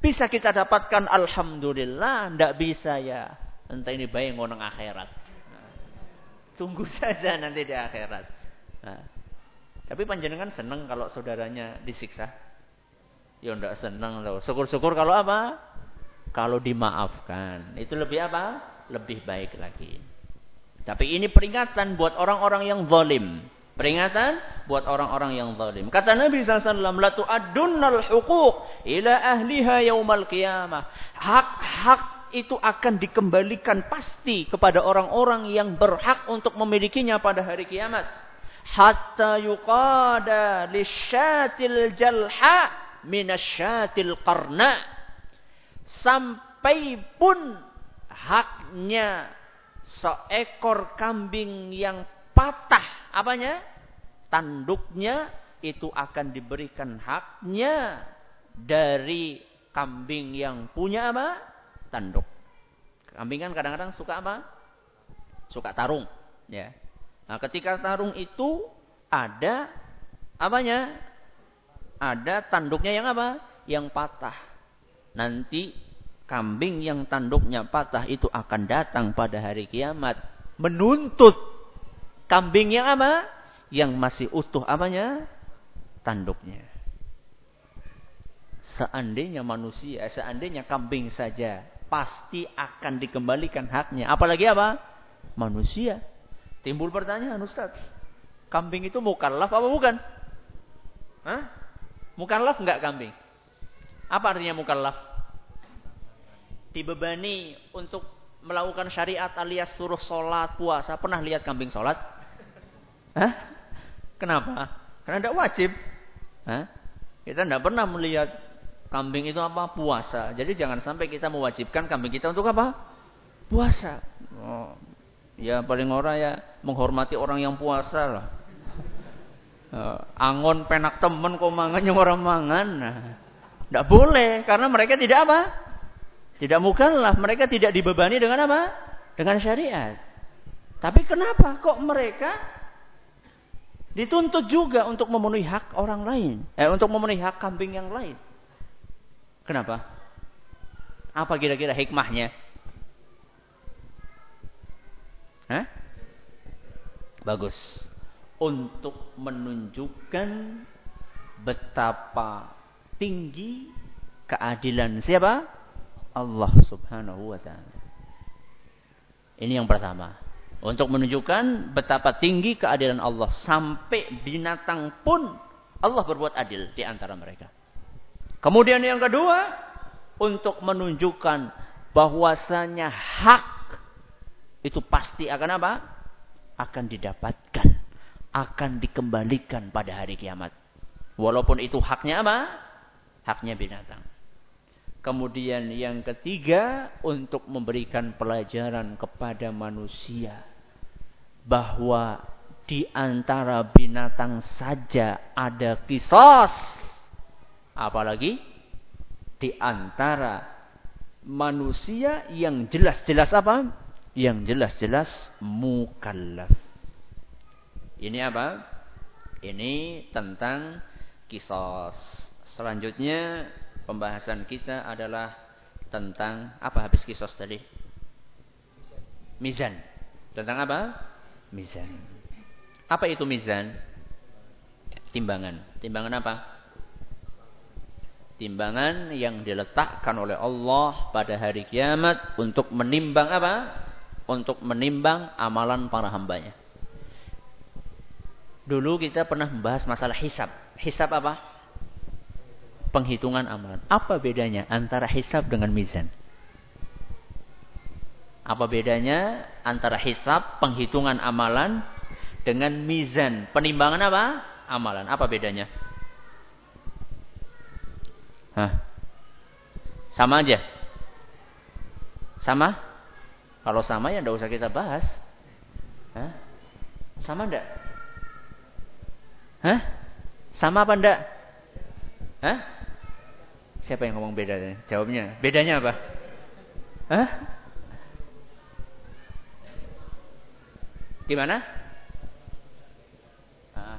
Bisa kita dapatkan alhamdulillah, ndak bisa ya. Entah ini baik ngonong akhirat. Nah, tunggu <laughs> saja nanti di akhirat. Nah, tapi panjenengan senang kalau saudaranya disiksa? Ya ndak senang loh. Syukur-syukur kalau apa? Kalau dimaafkan. Itu lebih apa? Lebih baik lagi. Tapi ini peringatan buat orang-orang yang zalim. Peringatan buat orang-orang yang zalim. Kata Nabi SAW, La tu'addunnal huquq ila ahliha yaumal qiyamah. Hak-hak itu akan dikembalikan pasti kepada orang-orang yang berhak untuk memilikinya pada hari kiamat. Hatta yuqada lisyatil jalha minasyatil qarna. Sampai pun haknya seekor kambing yang patah apanya? Tanduknya itu akan diberikan haknya dari kambing yang punya apa? Tanduk. Kambing kan kadang-kadang suka apa? Suka tarung, ya. Nah, ketika tarung itu ada apanya? Ada tanduknya yang apa? Yang patah. Nanti kambing yang tanduknya patah itu akan datang pada hari kiamat menuntut kambing yang apa? Yang masih utuh apanya? Tanduknya. Seandainya manusia, seandainya kambing saja pasti akan dikembalikan haknya. Apalagi apa? Manusia. Timbul pertanyaan Ustaz. Kambing itu mukallaf apa bukan? Hah? Mukallaf enggak kambing? Apa artinya mukallaf? Dibebani untuk melakukan syariat alias suruh sholat, puasa. Pernah lihat kambing sholat? Hah? Kenapa? Karena tidak wajib. Hah? Kita tidak pernah melihat kambing itu apa? Puasa. Jadi jangan sampai kita mewajibkan kambing kita untuk apa? Puasa. Oh, ya paling orang ya menghormati orang yang puasa lah. Uh, angon penak temen kok mangan yang orang mangan. Nah, tidak boleh karena mereka tidak apa? Tidak mukallaf, mereka tidak dibebani dengan apa? Dengan syariat. Tapi kenapa kok mereka dituntut juga untuk memenuhi hak orang lain? Eh, untuk memenuhi hak kambing yang lain. Kenapa? Apa kira-kira hikmahnya? Hah? Bagus. Untuk menunjukkan betapa tinggi keadilan siapa? Allah Subhanahu wa taala. Ini yang pertama. Untuk menunjukkan betapa tinggi keadilan Allah sampai binatang pun Allah berbuat adil di antara mereka. Kemudian yang kedua, untuk menunjukkan bahwasanya hak itu pasti akan apa? Akan didapatkan, akan dikembalikan pada hari kiamat. Walaupun itu haknya apa? Haknya binatang. Kemudian yang ketiga untuk memberikan pelajaran kepada manusia bahwa di antara binatang saja ada kisos. Apalagi di antara manusia yang jelas-jelas apa? Yang jelas-jelas mukallaf. Ini apa? Ini tentang kisos. Selanjutnya pembahasan kita adalah tentang apa habis kisos tadi? Mizan. Tentang apa? Mizan. Apa itu mizan? Timbangan. Timbangan apa? Timbangan yang diletakkan oleh Allah pada hari kiamat untuk menimbang apa? Untuk menimbang amalan para hambanya. Dulu kita pernah membahas masalah hisab. Hisab apa? Penghitungan amalan. Apa bedanya antara hisab dengan mizan? Apa bedanya antara hisab, penghitungan amalan dengan mizan, penimbangan apa? Amalan. Apa bedanya? Hah? Sama aja? Sama? Kalau sama ya tidak usah kita bahas. Hah? Sama enggak? Hah? Sama apa enggak? Hah? Siapa yang ngomong beda? Jawabnya. Bedanya apa? Hah? Gimana? Ah.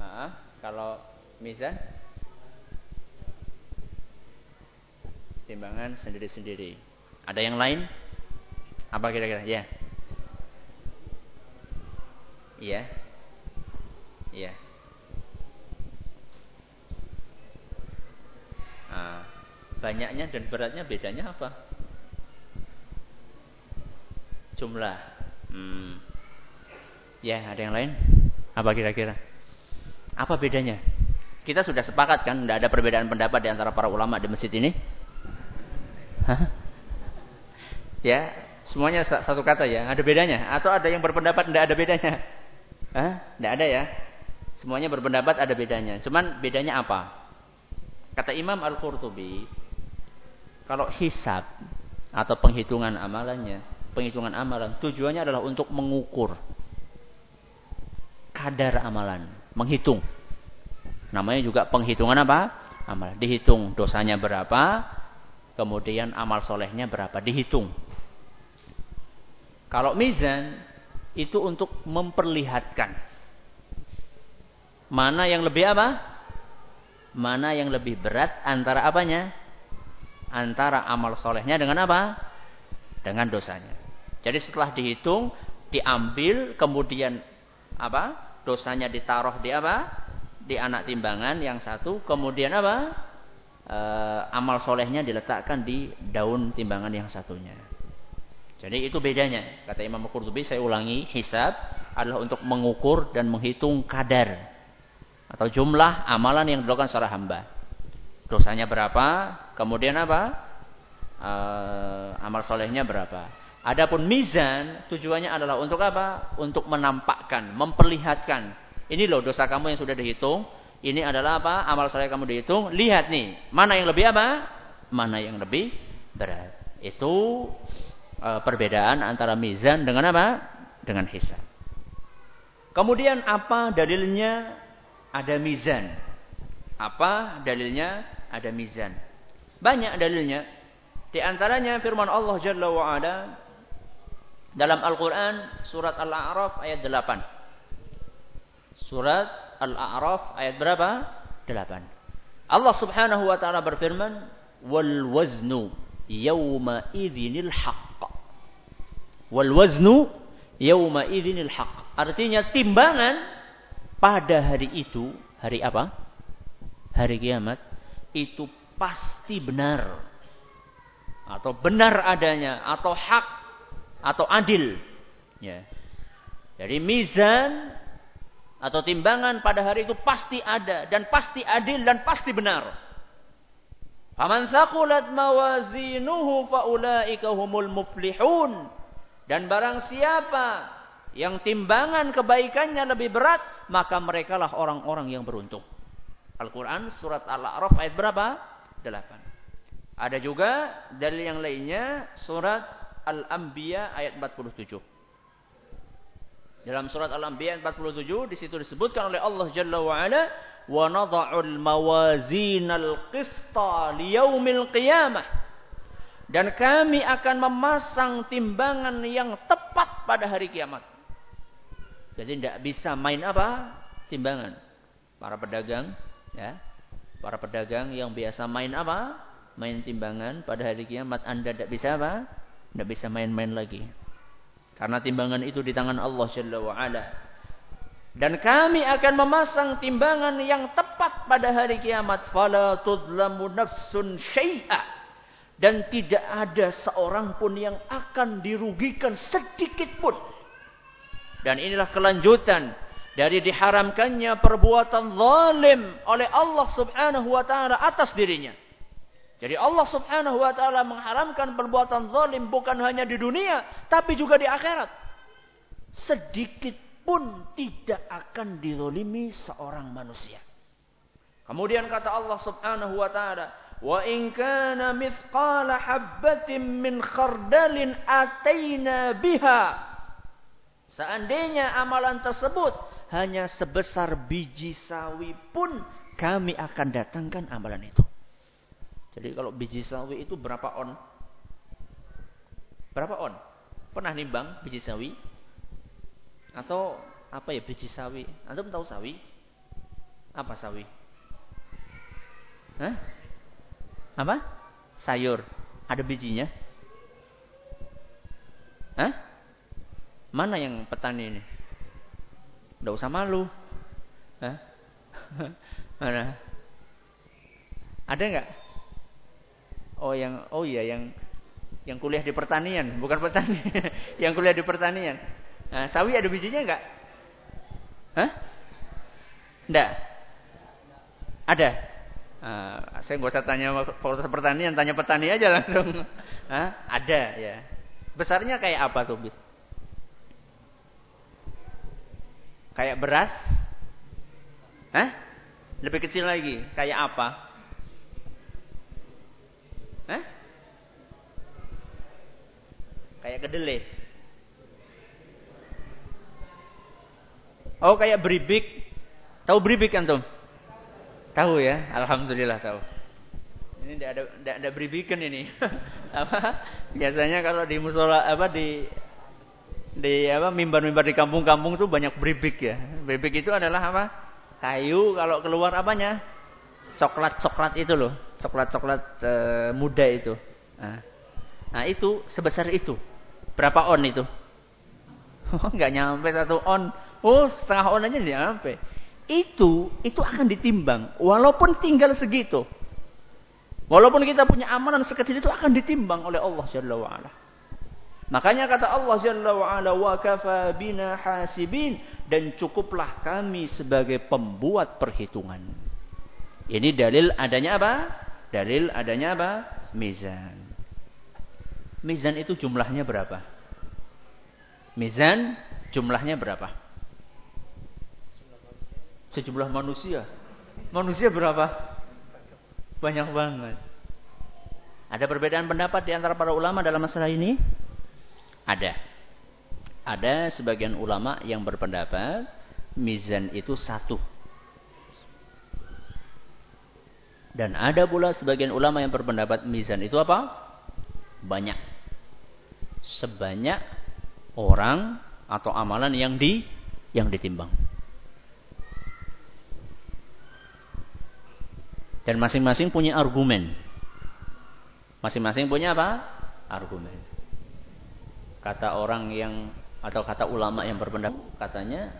Ah, kalau mizan timbangan sendiri-sendiri. Ada yang lain? Apa kira-kira? Ya. Iya. Iya. Nah, banyaknya dan beratnya bedanya apa? Jumlah. Hmm. Ya, ada yang lain? Apa kira-kira? Apa bedanya? Kita sudah sepakat kan, tidak ada perbedaan pendapat di antara para ulama di masjid ini? Hah? Ya, semuanya satu kata ya. Ada bedanya? Atau ada yang berpendapat tidak ada bedanya? Tidak ada ya? Semuanya berpendapat ada bedanya. Cuman bedanya apa? Kata Imam Al-Qurtubi, kalau hisab atau penghitungan amalannya, penghitungan amalan tujuannya adalah untuk mengukur kadar amalan, menghitung. Namanya juga penghitungan apa? Amal. Dihitung dosanya berapa, kemudian amal solehnya berapa, dihitung. Kalau mizan itu untuk memperlihatkan mana yang lebih apa? Mana yang lebih berat antara apanya? Antara amal solehnya dengan apa? Dengan dosanya. Jadi setelah dihitung, diambil, kemudian apa? dosanya ditaruh di apa? Di anak timbangan yang satu, kemudian apa? E, amal solehnya diletakkan di daun timbangan yang satunya. Jadi itu bedanya. Kata Imam Qurtubi, saya ulangi, hisab adalah untuk mengukur dan menghitung kadar atau jumlah amalan yang dilakukan secara hamba. Dosanya berapa? Kemudian apa? E, amal solehnya berapa? Adapun mizan tujuannya adalah untuk apa? Untuk menampakkan, memperlihatkan. Ini loh dosa kamu yang sudah dihitung. Ini adalah apa? Amal soleh kamu dihitung. Lihat nih, mana yang lebih apa? Mana yang lebih berat. Itu e, perbedaan antara mizan dengan apa? Dengan hisab. Kemudian apa dalilnya ada mizan? Apa dalilnya ada mizan? Banyak dalilnya. Di antaranya firman Allah Jalla wa Ala dalam Al-Quran surat Al-A'raf ayat 8. Surat Al-A'raf ayat berapa? 8. Allah subhanahu wa ta'ala berfirman, Wal waznu yawma idhinil haqq. Wal waznu yawma idhinil haqq. Artinya timbangan pada hari itu, hari apa? Hari kiamat, itu pasti benar. Atau benar adanya, atau hak atau adil. Ya. Jadi mizan atau timbangan pada hari itu pasti ada dan pasti adil dan pasti benar. Faman thaqulat mawazinuhu faulaika humul muflihun. Dan barang siapa yang timbangan kebaikannya lebih berat, maka merekalah orang-orang yang beruntung. Al-Quran surat Al-A'raf ayat berapa? 8. Ada juga dalil yang lainnya surat Al-Anbiya ayat 47. Dalam surat Al-Anbiya ayat 47 di situ disebutkan oleh Allah Jalla wa Ala wa mawazinal qista liyaumil qiyamah dan kami akan memasang timbangan yang tepat pada hari kiamat. Jadi tidak bisa main apa? Timbangan. Para pedagang, ya. Para pedagang yang biasa main apa? Main timbangan pada hari kiamat Anda tidak bisa apa? Tidak bisa main-main lagi. Karena timbangan itu di tangan Allah Jalla wa'ala. Dan kami akan memasang timbangan yang tepat pada hari kiamat. Fala tudlamu nafsun syai'a. Dan tidak ada seorang pun yang akan dirugikan sedikit pun. Dan inilah kelanjutan dari diharamkannya perbuatan zalim oleh Allah subhanahu wa ta'ala atas dirinya. Jadi Allah subhanahu wa ta'ala mengharamkan perbuatan zalim bukan hanya di dunia, tapi juga di akhirat. Sedikit pun tidak akan dizolimi seorang manusia. Kemudian kata Allah subhanahu wa ta'ala, Wa in kana mithqala min khardalin ataina biha. Seandainya amalan tersebut hanya sebesar biji sawi pun kami akan datangkan amalan itu. Jadi kalau biji sawi itu berapa on? Berapa on? Pernah nimbang biji sawi? Atau apa ya biji sawi? Anda tahu sawi? Apa sawi? Hah? Apa? Sayur. Ada bijinya? Hah? Mana yang petani ini? Tidak usah malu. Hah? <laughs> Mana? Ada nggak? Oh yang oh iya yang Yang kuliah di pertanian, bukan petani. <laughs> yang kuliah di pertanian. Nah, sawi ada bijinya enggak? Hah? Enggak. Ada. Uh, saya nggak usah tanya fakultas pertanian, tanya petani aja langsung. <laughs> Hah? Ada ya. Besarnya kayak apa tuh bis? Kayak beras? Hah? Lebih kecil lagi. Kayak apa? Hah? Kayak kedelai. Oh, kayak beribik. Tahu beribik antum? Tahu ya? Alhamdulillah tahu. Ini tidak ada tidak ada beribikan ini. <laughs> Biasanya kalau di musola apa di di apa mimbar-mimbar di kampung-kampung tuh banyak beribik ya. Beribik itu adalah apa? Kayu kalau keluar apanya? Coklat-coklat itu loh. Coklat-coklat e, muda itu. Nah. nah, itu sebesar itu. Berapa on itu? <laughs> Oh, nggak nyampe satu on. Oh, setengah on aja tidak nyampe. Itu itu akan ditimbang walaupun tinggal segitu. Walaupun kita punya amalan sekecil itu akan ditimbang oleh Allah Jalla wa'ala. Makanya kata Allah Jalla wa'ala wa kafa bina hasibin dan cukuplah kami sebagai pembuat perhitungan. Ini dalil adanya apa? Dalil adanya apa? Mizan. Mizan itu jumlahnya berapa? Mizan jumlahnya berapa? Sejumlah manusia. Manusia berapa? Banyak banget. Ada perbedaan pendapat di antara para ulama dalam masalah ini? Ada. Ada sebagian ulama yang berpendapat mizan itu satu. Dan ada pula sebagian ulama yang berpendapat mizan itu apa? Banyak. Sebanyak orang atau amalan yang di yang ditimbang. Dan masing-masing punya argumen. Masing-masing punya apa? Argumen. Kata orang yang atau kata ulama yang berpendapat katanya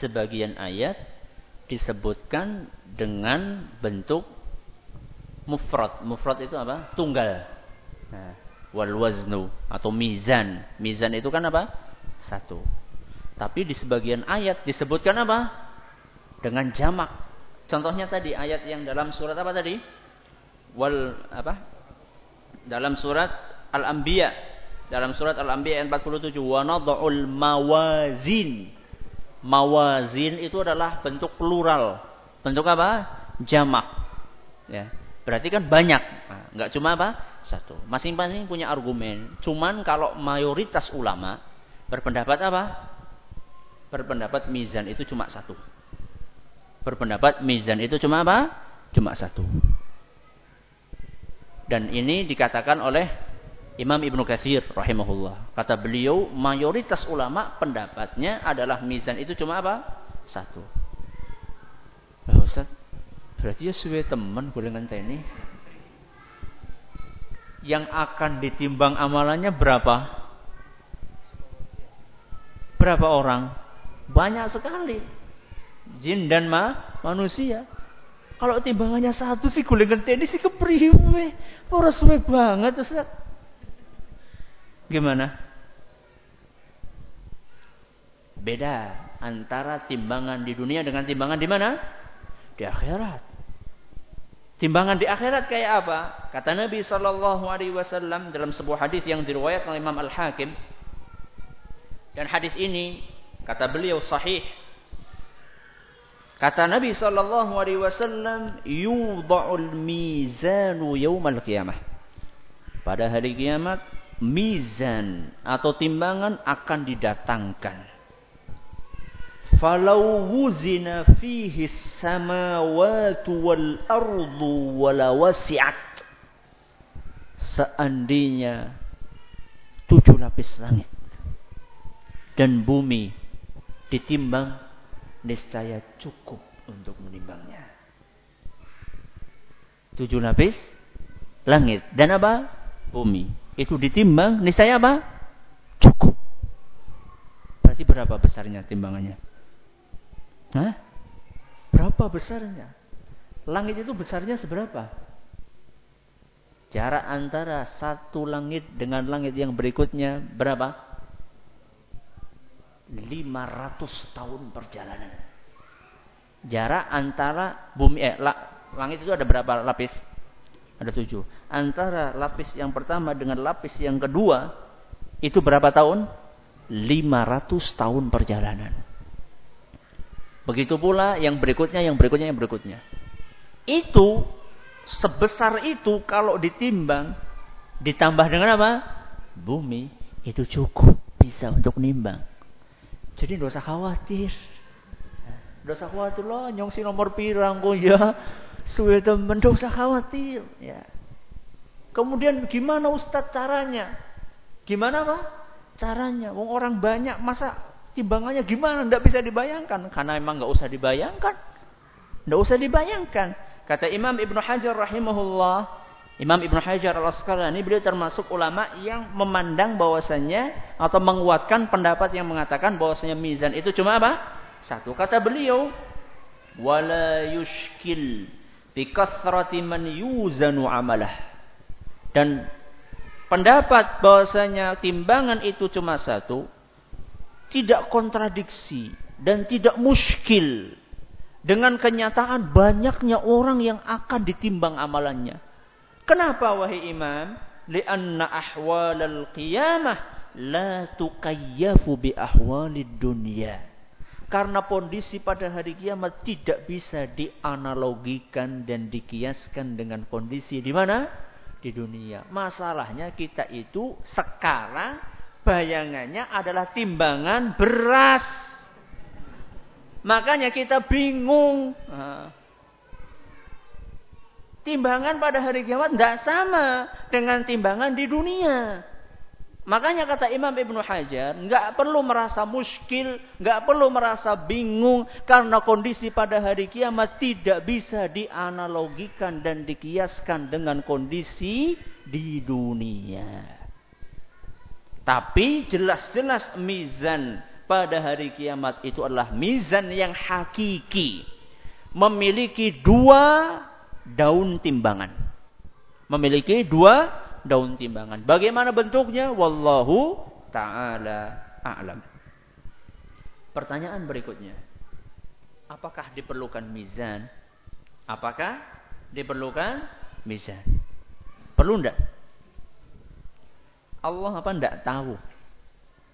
sebagian ayat disebutkan dengan bentuk mufrad. Mufrad itu apa? Tunggal. Nah, wal waznu atau mizan. Mizan itu kan apa? Satu. Tapi di sebagian ayat disebutkan apa? Dengan jamak. Contohnya tadi ayat yang dalam surat apa tadi? Wal apa? Dalam surat Al-Anbiya. Dalam surat Al-Anbiya ayat 47, "Wa nadha'ul mawazin." Mawazin itu adalah bentuk plural. Bentuk apa? Jamak. Ya. Berarti kan banyak. Nah, enggak cuma apa? Satu. Masing-masing punya argumen. Cuman kalau mayoritas ulama berpendapat apa? Berpendapat mizan itu cuma satu berpendapat mizan itu cuma apa? Cuma satu. Dan ini dikatakan oleh Imam Ibnu Katsir rahimahullah. Kata beliau, mayoritas ulama pendapatnya adalah mizan itu cuma apa? Satu. Lah Ustaz, berarti ya suwe teman dengan ini. Yang akan ditimbang amalannya berapa? Berapa orang? Banyak sekali jin dan ma manusia. Kalau timbangannya satu sih gulingan tenis sih kepriwe. Orang suwe banget Ustaz. Gimana? Beda antara timbangan di dunia dengan timbangan di mana? Di akhirat. Timbangan di akhirat kayak apa? Kata Nabi Shallallahu Alaihi Wasallam dalam sebuah hadis yang diriwayatkan oleh Imam Al Hakim. Dan hadis ini kata beliau sahih Kata Nabi sallallahu alaihi wasallam, "Yudha'ul mizanu yaumal qiyamah." Pada hari kiamat, mizan atau timbangan akan didatangkan. Falau wuzina fihi samawati wal ardu wala wasi'at. Seandainya tujuh lapis langit dan bumi ditimbang niscaya cukup untuk menimbangnya. Tujuh lapis langit dan apa? Bumi. Itu ditimbang niscaya apa? Cukup. Berarti berapa besarnya timbangannya? Hah? Berapa besarnya? Langit itu besarnya seberapa? Jarak antara satu langit dengan langit yang berikutnya berapa? 500 tahun perjalanan. Jarak antara bumi eh la, langit itu ada berapa lapis? Ada tujuh. Antara lapis yang pertama dengan lapis yang kedua itu berapa tahun? 500 tahun perjalanan. Begitu pula yang berikutnya, yang berikutnya, yang berikutnya. Itu sebesar itu kalau ditimbang ditambah dengan apa? Bumi itu cukup bisa untuk nimbang. Jadi usah khawatir. Usah khawatir loh, nyongsi nomor pirang kok ya. Suwe temen, tidak usah khawatir. Ya. Kemudian gimana Ustadz caranya? Gimana Pak? Caranya. Wong orang banyak masa timbangannya gimana? Tidak bisa dibayangkan. Karena emang nggak usah dibayangkan. Tidak usah dibayangkan. Kata Imam Ibn Hajar rahimahullah. Imam Ibn Hajar al-Asqalani beliau termasuk ulama yang memandang bahwasanya atau menguatkan pendapat yang mengatakan bahwasanya mizan itu cuma apa? Satu kata beliau, wala yushkil bi kathrati man yuzanu amalah. Dan pendapat bahwasanya timbangan itu cuma satu tidak kontradiksi dan tidak muskil dengan kenyataan banyaknya orang yang akan ditimbang amalannya. Kenapa wahai imam? Lianna ahwalal qiyamah la tukayyafu bi ahwalid dunya. Karena kondisi pada hari kiamat tidak bisa dianalogikan dan dikiaskan dengan kondisi di mana? Di dunia. Masalahnya kita itu sekarang bayangannya adalah timbangan beras. Makanya kita bingung. Timbangan pada hari kiamat tidak sama dengan timbangan di dunia. Makanya kata Imam Ibnu Hajar, nggak perlu merasa muskil, nggak perlu merasa bingung karena kondisi pada hari kiamat tidak bisa dianalogikan dan dikiaskan dengan kondisi di dunia. Tapi jelas-jelas mizan pada hari kiamat itu adalah mizan yang hakiki. Memiliki dua daun timbangan. Memiliki dua daun timbangan. Bagaimana bentuknya? Wallahu taala a'lam. Pertanyaan berikutnya. Apakah diperlukan mizan? Apakah diperlukan mizan? Perlu enggak? Allah apa enggak tahu?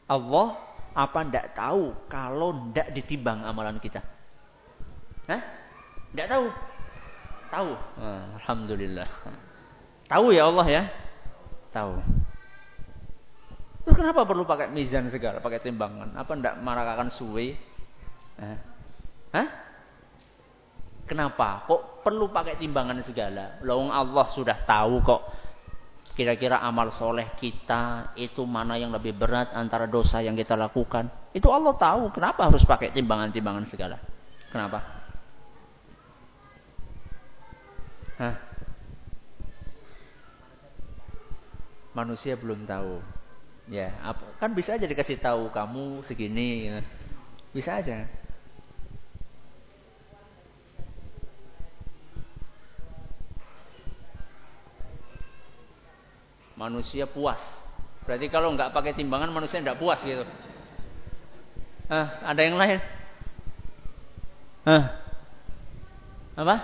Allah apa enggak tahu kalau enggak ditimbang amalan kita? Hah? Enggak tahu? Tahu. Alhamdulillah. Tahu ya Allah ya? Tahu. Terus kenapa perlu pakai mizan segala, pakai timbangan? Apa ndak marakakan suwe? Eh? Hah? Kenapa? Kok perlu pakai timbangan segala? Lawang Allah sudah tahu kok. Kira-kira amal soleh kita itu mana yang lebih berat antara dosa yang kita lakukan. Itu Allah tahu. Kenapa harus pakai timbangan-timbangan segala? Kenapa? Hah? Manusia belum tahu. Ya, apa, kan bisa aja dikasih tahu kamu segini, ya. bisa aja. Manusia puas. Berarti kalau nggak pakai timbangan manusia nggak puas gitu. Ah, ada yang lain? Ah, apa?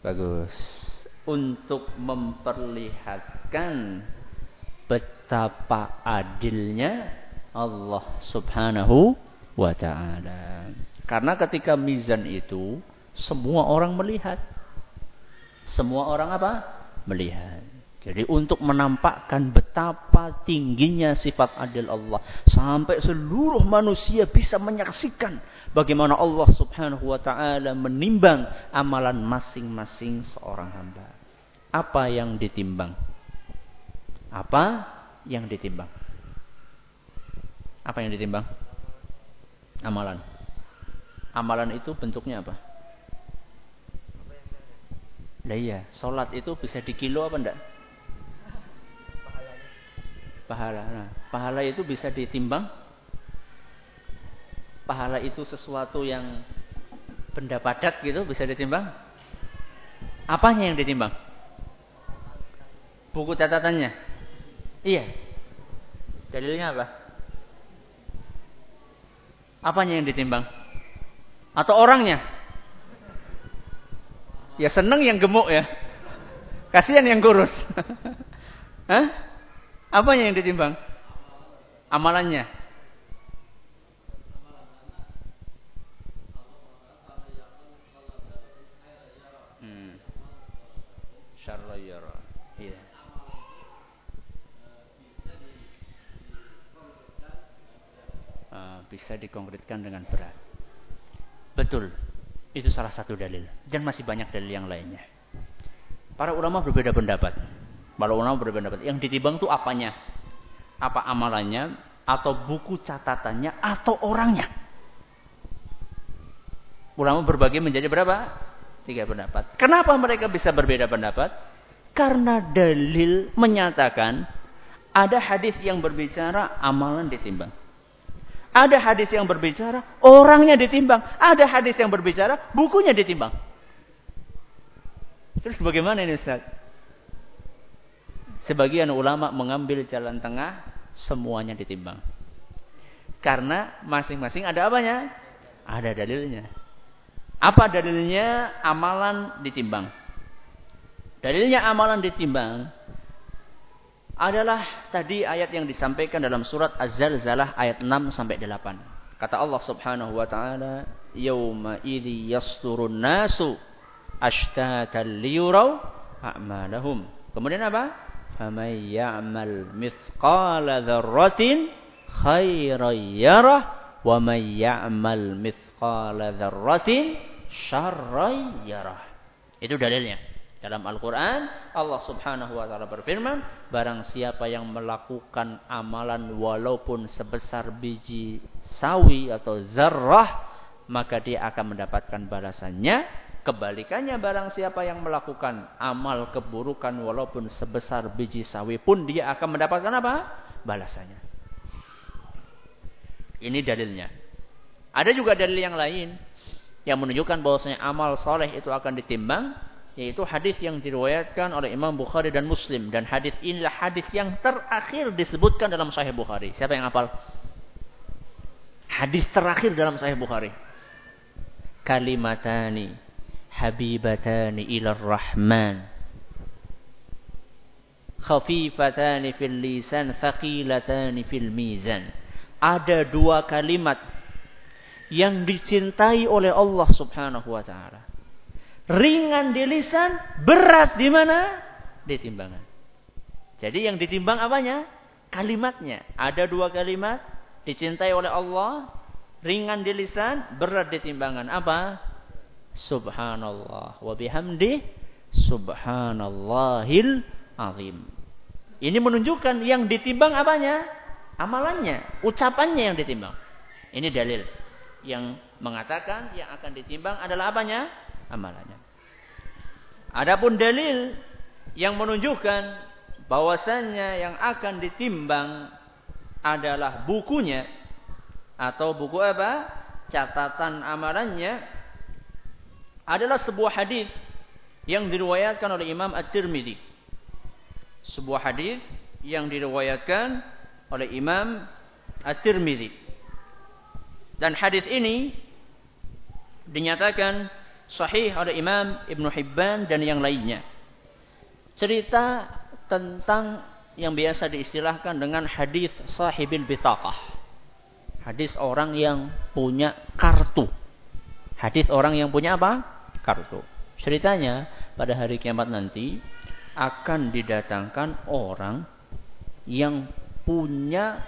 Bagus untuk memperlihatkan betapa adilnya Allah Subhanahu wa taala. Karena ketika mizan itu semua orang melihat. Semua orang apa? Melihat. Jadi untuk menampakkan betapa tingginya sifat adil Allah sampai seluruh manusia bisa menyaksikan bagaimana Allah Subhanahu wa taala menimbang amalan masing-masing seorang hamba. Apa yang ditimbang? Apa yang ditimbang? Apa yang ditimbang? Amalan. Amalan itu bentuknya apa? Lah iya, salat itu bisa dikilo apa enggak? pahala. Nah, pahala itu bisa ditimbang. Pahala itu sesuatu yang benda padat gitu bisa ditimbang. Apanya yang ditimbang? Buku catatannya. Iya. Dalilnya apa? Apanya yang ditimbang? Atau orangnya? Ya seneng yang gemuk ya. Kasihan yang kurus. <laughs> Hah? Apanya yang ditimbang? Amalannya. Hmm. Syarrayara. Iya. Uh, bisa dikonkretkan dengan berat. Betul. Itu salah satu dalil. Dan masih banyak dalil yang lainnya. Para ulama berbeda pendapat. Para ulama berbeda pendapat. Yang ditimbang itu apanya? Apa amalannya? Atau buku catatannya? Atau orangnya? Ulama berbagi menjadi berapa? Tiga pendapat. Kenapa mereka bisa berbeda pendapat? Karena dalil menyatakan ada hadis yang berbicara amalan ditimbang. Ada hadis yang berbicara orangnya ditimbang. Ada hadis yang berbicara bukunya ditimbang. Terus bagaimana ini Ustaz? Sebagian ulama mengambil jalan tengah, semuanya ditimbang. Karena masing-masing ada apanya? Ada dalilnya. Apa dalilnya? Amalan ditimbang. Dalilnya amalan ditimbang adalah tadi ayat yang disampaikan dalam surat Az-Zalzalah ayat 6 sampai 8. Kata Allah Subhanahu wa taala, "Yauma idzi yasturun nasu ashtatan liyurau a'malahum." Kemudian apa? "Faman ya'mal mithqala dzarratin khairan yarah wa man ya'mal mithqala dzarratin syarran yarah." Itu dalilnya. Dalam Al-Quran, Allah subhanahu wa ta'ala berfirman, Barang siapa yang melakukan amalan walaupun sebesar biji sawi atau zarrah, maka dia akan mendapatkan balasannya. Kebalikannya barang siapa yang melakukan amal keburukan walaupun sebesar biji sawi pun dia akan mendapatkan apa? Balasannya. Ini dalilnya. Ada juga dalil yang lain yang menunjukkan bahwasanya amal soleh itu akan ditimbang yaitu hadis yang diriwayatkan oleh Imam Bukhari dan Muslim dan hadis inilah hadis yang terakhir disebutkan dalam Sahih Bukhari. Siapa yang hafal? Hadis terakhir dalam Sahih Bukhari. Kalimatani habibatani ila rahman khafifatani fil lisan thaqilatani fil mizan. Ada dua kalimat yang dicintai oleh Allah Subhanahu wa taala ringan di lisan, berat di mana? Di timbangan. Jadi yang ditimbang apanya? Kalimatnya. Ada dua kalimat dicintai oleh Allah, ringan di lisan, berat di timbangan. Apa? Subhanallah wa bihamdi subhanallahil azim. Ini menunjukkan yang ditimbang apanya? Amalannya, ucapannya yang ditimbang. Ini dalil yang mengatakan yang akan ditimbang adalah apanya? amalannya. Adapun dalil yang menunjukkan bahwasannya yang akan ditimbang adalah bukunya atau buku apa? catatan amalannya adalah sebuah hadis yang diriwayatkan oleh Imam At-Tirmidzi. Sebuah hadis yang diriwayatkan oleh Imam At-Tirmidzi. Dan hadis ini dinyatakan sahih oleh Imam Ibn Hibban dan yang lainnya. Cerita tentang yang biasa diistilahkan dengan hadis sahibil bitaqah. Hadis orang yang punya kartu. Hadis orang yang punya apa? Kartu. Ceritanya pada hari kiamat nanti akan didatangkan orang yang punya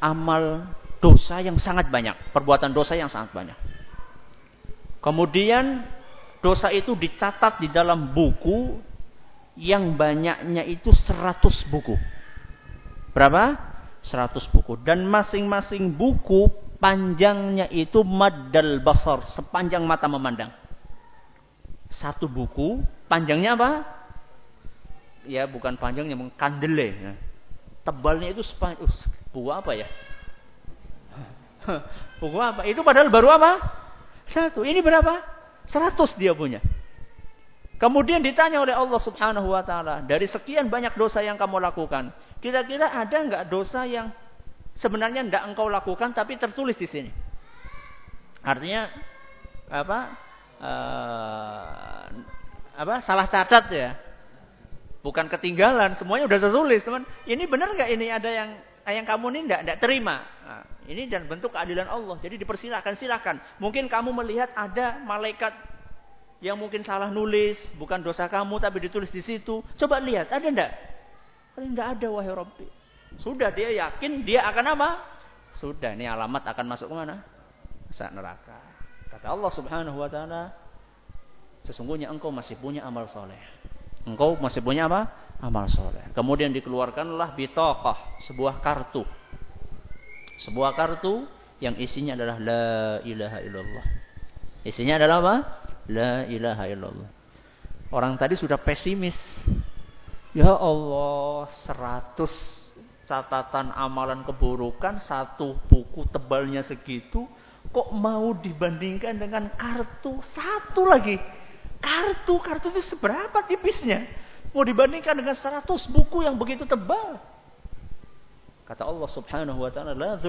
amal dosa yang sangat banyak, perbuatan dosa yang sangat banyak. Kemudian dosa itu dicatat di dalam buku yang banyaknya itu 100 buku. Berapa? 100 buku. Dan masing-masing buku panjangnya itu maddal basar, sepanjang mata memandang. Satu buku panjangnya apa? Ya bukan panjangnya, kandele. Ya. Tebalnya itu sepanjang, uh, buku apa ya? <laughs> buku apa? Itu padahal baru apa? Satu. Ini berapa? Seratus dia punya. Kemudian ditanya oleh Allah Subhanahu wa taala, dari sekian banyak dosa yang kamu lakukan, kira-kira ada nggak dosa yang sebenarnya tidak engkau lakukan tapi tertulis di sini? Artinya apa? Uh, apa? Salah catat ya. Bukan ketinggalan, semuanya udah tertulis, teman. Ini benar nggak ini ada yang yang kamu ini tidak tidak terima. Nah, ini dan bentuk keadilan Allah. Jadi dipersilahkan, silakan. Mungkin kamu melihat ada malaikat yang mungkin salah nulis, bukan dosa kamu tapi ditulis di situ. Coba lihat, ada enggak? Tidak ada wahai Rabbi. Sudah dia yakin dia akan apa? Sudah, ini alamat akan masuk ke mana? Saat neraka. Kata Allah Subhanahu wa taala, sesungguhnya engkau masih punya amal soleh. Engkau masih punya apa? Amal soleh. Kemudian dikeluarkanlah bitaqah, sebuah kartu. Sebuah kartu yang isinya adalah la ilaha illallah. Isinya adalah apa? La ilaha illallah. Orang tadi sudah pesimis. Ya Allah, seratus catatan amalan keburukan, satu buku tebalnya segitu, kok mau dibandingkan dengan kartu satu lagi. Kartu, kartu itu seberapa tipisnya? Mau dibandingkan dengan seratus buku yang begitu tebal. Kata Allah Subhanahu wa taala.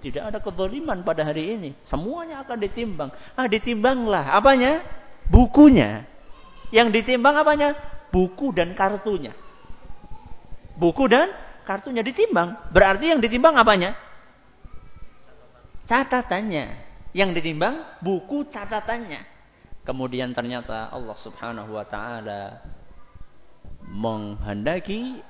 Tidak ada kezaliman pada hari ini. Semuanya akan ditimbang. Ah, ditimbanglah apanya? Bukunya. Yang ditimbang apanya? Buku dan kartunya. Buku dan kartunya ditimbang. Berarti yang ditimbang apanya? Catatannya. Yang ditimbang buku catatannya. Kemudian ternyata Allah Subhanahu wa taala menghendaki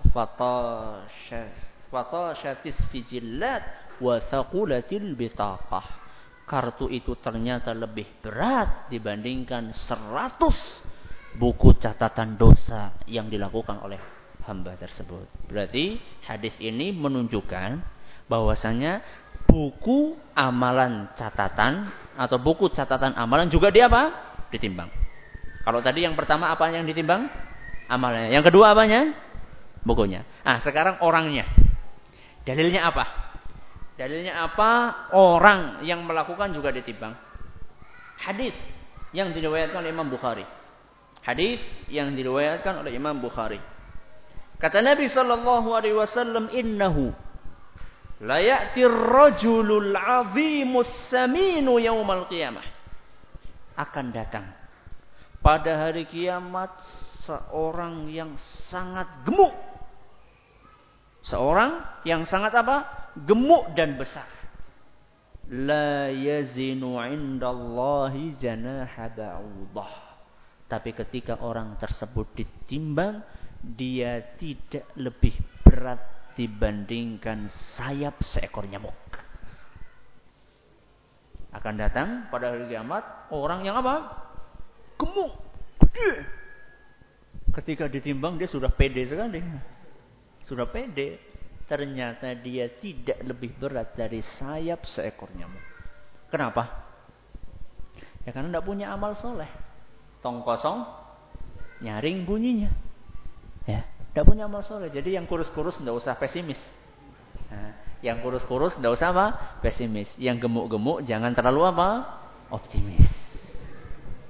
fatashatis sijillat wa thaqulatil bitaqah. Kartu itu ternyata lebih berat dibandingkan 100 buku catatan dosa yang dilakukan oleh hamba tersebut. Berarti hadis ini menunjukkan bahwasanya buku amalan catatan atau buku catatan amalan juga dia apa? Ditimbang. Kalau tadi yang pertama apa yang ditimbang? Amalnya. Yang kedua apanya? Bukunya. Ah, sekarang orangnya. Dalilnya apa? Dalilnya apa? Orang yang melakukan juga ditimbang. Hadis yang diriwayatkan oleh Imam Bukhari. Hadis yang diriwayatkan oleh Imam Bukhari. Kata Nabi sallallahu alaihi wasallam, "Innahu la ya'ti ar-rajulul 'azimus saminu yaumal qiyamah." Akan datang pada hari kiamat seorang yang sangat gemuk Seorang yang sangat apa? Gemuk dan besar. La yazinu indallahi janaha ba'udah. Tapi ketika orang tersebut ditimbang, dia tidak lebih berat dibandingkan sayap seekor nyamuk. Akan datang pada hari kiamat orang yang apa? Gemuk, gede. Ketika ditimbang dia sudah pede sekali. Sudah pede. Ternyata dia tidak lebih berat dari sayap seekor nyamuk. Kenapa? Ya karena tidak punya amal soleh. Tong kosong, nyaring bunyinya. Ya, tidak punya amal soleh. Jadi yang kurus-kurus tidak usah pesimis. Nah, yang kurus-kurus tidak usah apa? Pesimis. Yang gemuk-gemuk jangan terlalu apa? Optimis.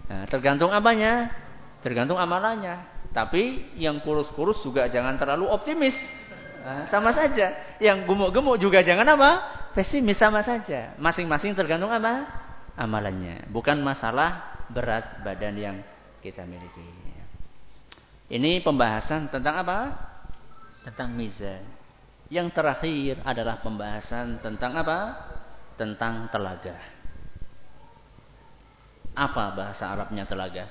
Nah, tergantung apanya? Tergantung amalannya. Tapi yang kurus-kurus juga jangan terlalu optimis. Nah, sama saja. Yang gemuk-gemuk juga jangan apa? Pesimis sama saja. Masing-masing tergantung apa? Amalannya. Bukan masalah berat badan yang kita miliki. Ini pembahasan tentang apa? Tentang mizan. Yang terakhir adalah pembahasan tentang apa? Tentang telaga. Apa bahasa Arabnya telaga?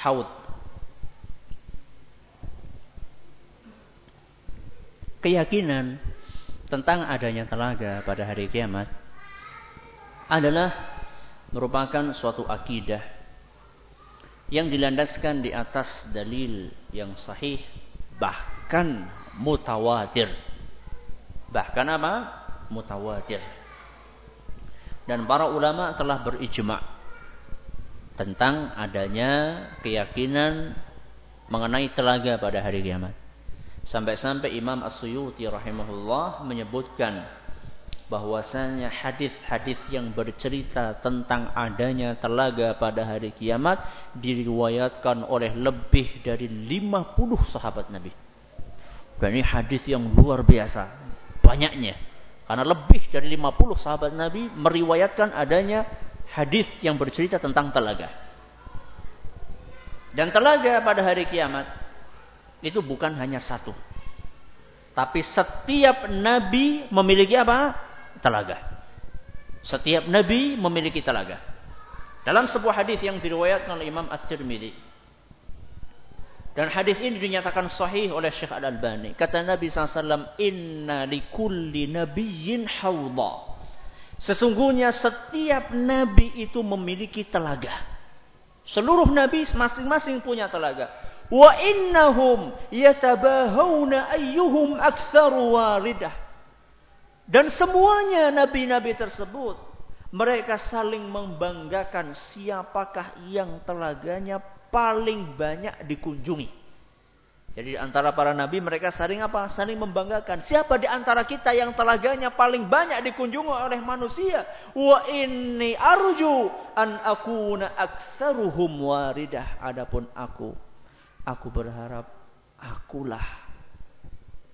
Haud keyakinan tentang adanya telaga pada hari kiamat adalah merupakan suatu akidah yang dilandaskan di atas dalil yang sahih bahkan mutawatir. Bahkan apa? Mutawatir. Dan para ulama telah berijma tentang adanya keyakinan mengenai telaga pada hari kiamat Sampai-sampai Imam As-Suyuti rahimahullah menyebutkan bahwasanya hadis-hadis yang bercerita tentang adanya telaga pada hari kiamat diriwayatkan oleh lebih dari 50 sahabat Nabi. Dan ini hadis yang luar biasa banyaknya. Karena lebih dari 50 sahabat Nabi meriwayatkan adanya hadis yang bercerita tentang telaga. Dan telaga pada hari kiamat itu bukan hanya satu. Tapi setiap nabi memiliki apa? telaga. Setiap nabi memiliki telaga. Dalam sebuah hadis yang diriwayatkan oleh Imam At-Tirmidzi. Dan hadis ini dinyatakan sahih oleh Syekh Al-Albani. Kata Nabi SAW, Inna likulli nabiyyin hawda. Sesungguhnya setiap nabi itu memiliki telaga. Seluruh nabi masing-masing punya telaga. Wa innahum yatabahawna ayyuhum aktsaru waridah. Dan semuanya nabi-nabi tersebut mereka saling membanggakan siapakah yang telaganya paling banyak dikunjungi. Jadi di antara para nabi mereka saling apa? Saling membanggakan. Siapa di antara kita yang telaganya paling banyak dikunjungi oleh manusia? Wa inni arju an akuna aktsaruhum waridah. Adapun aku, aku berharap akulah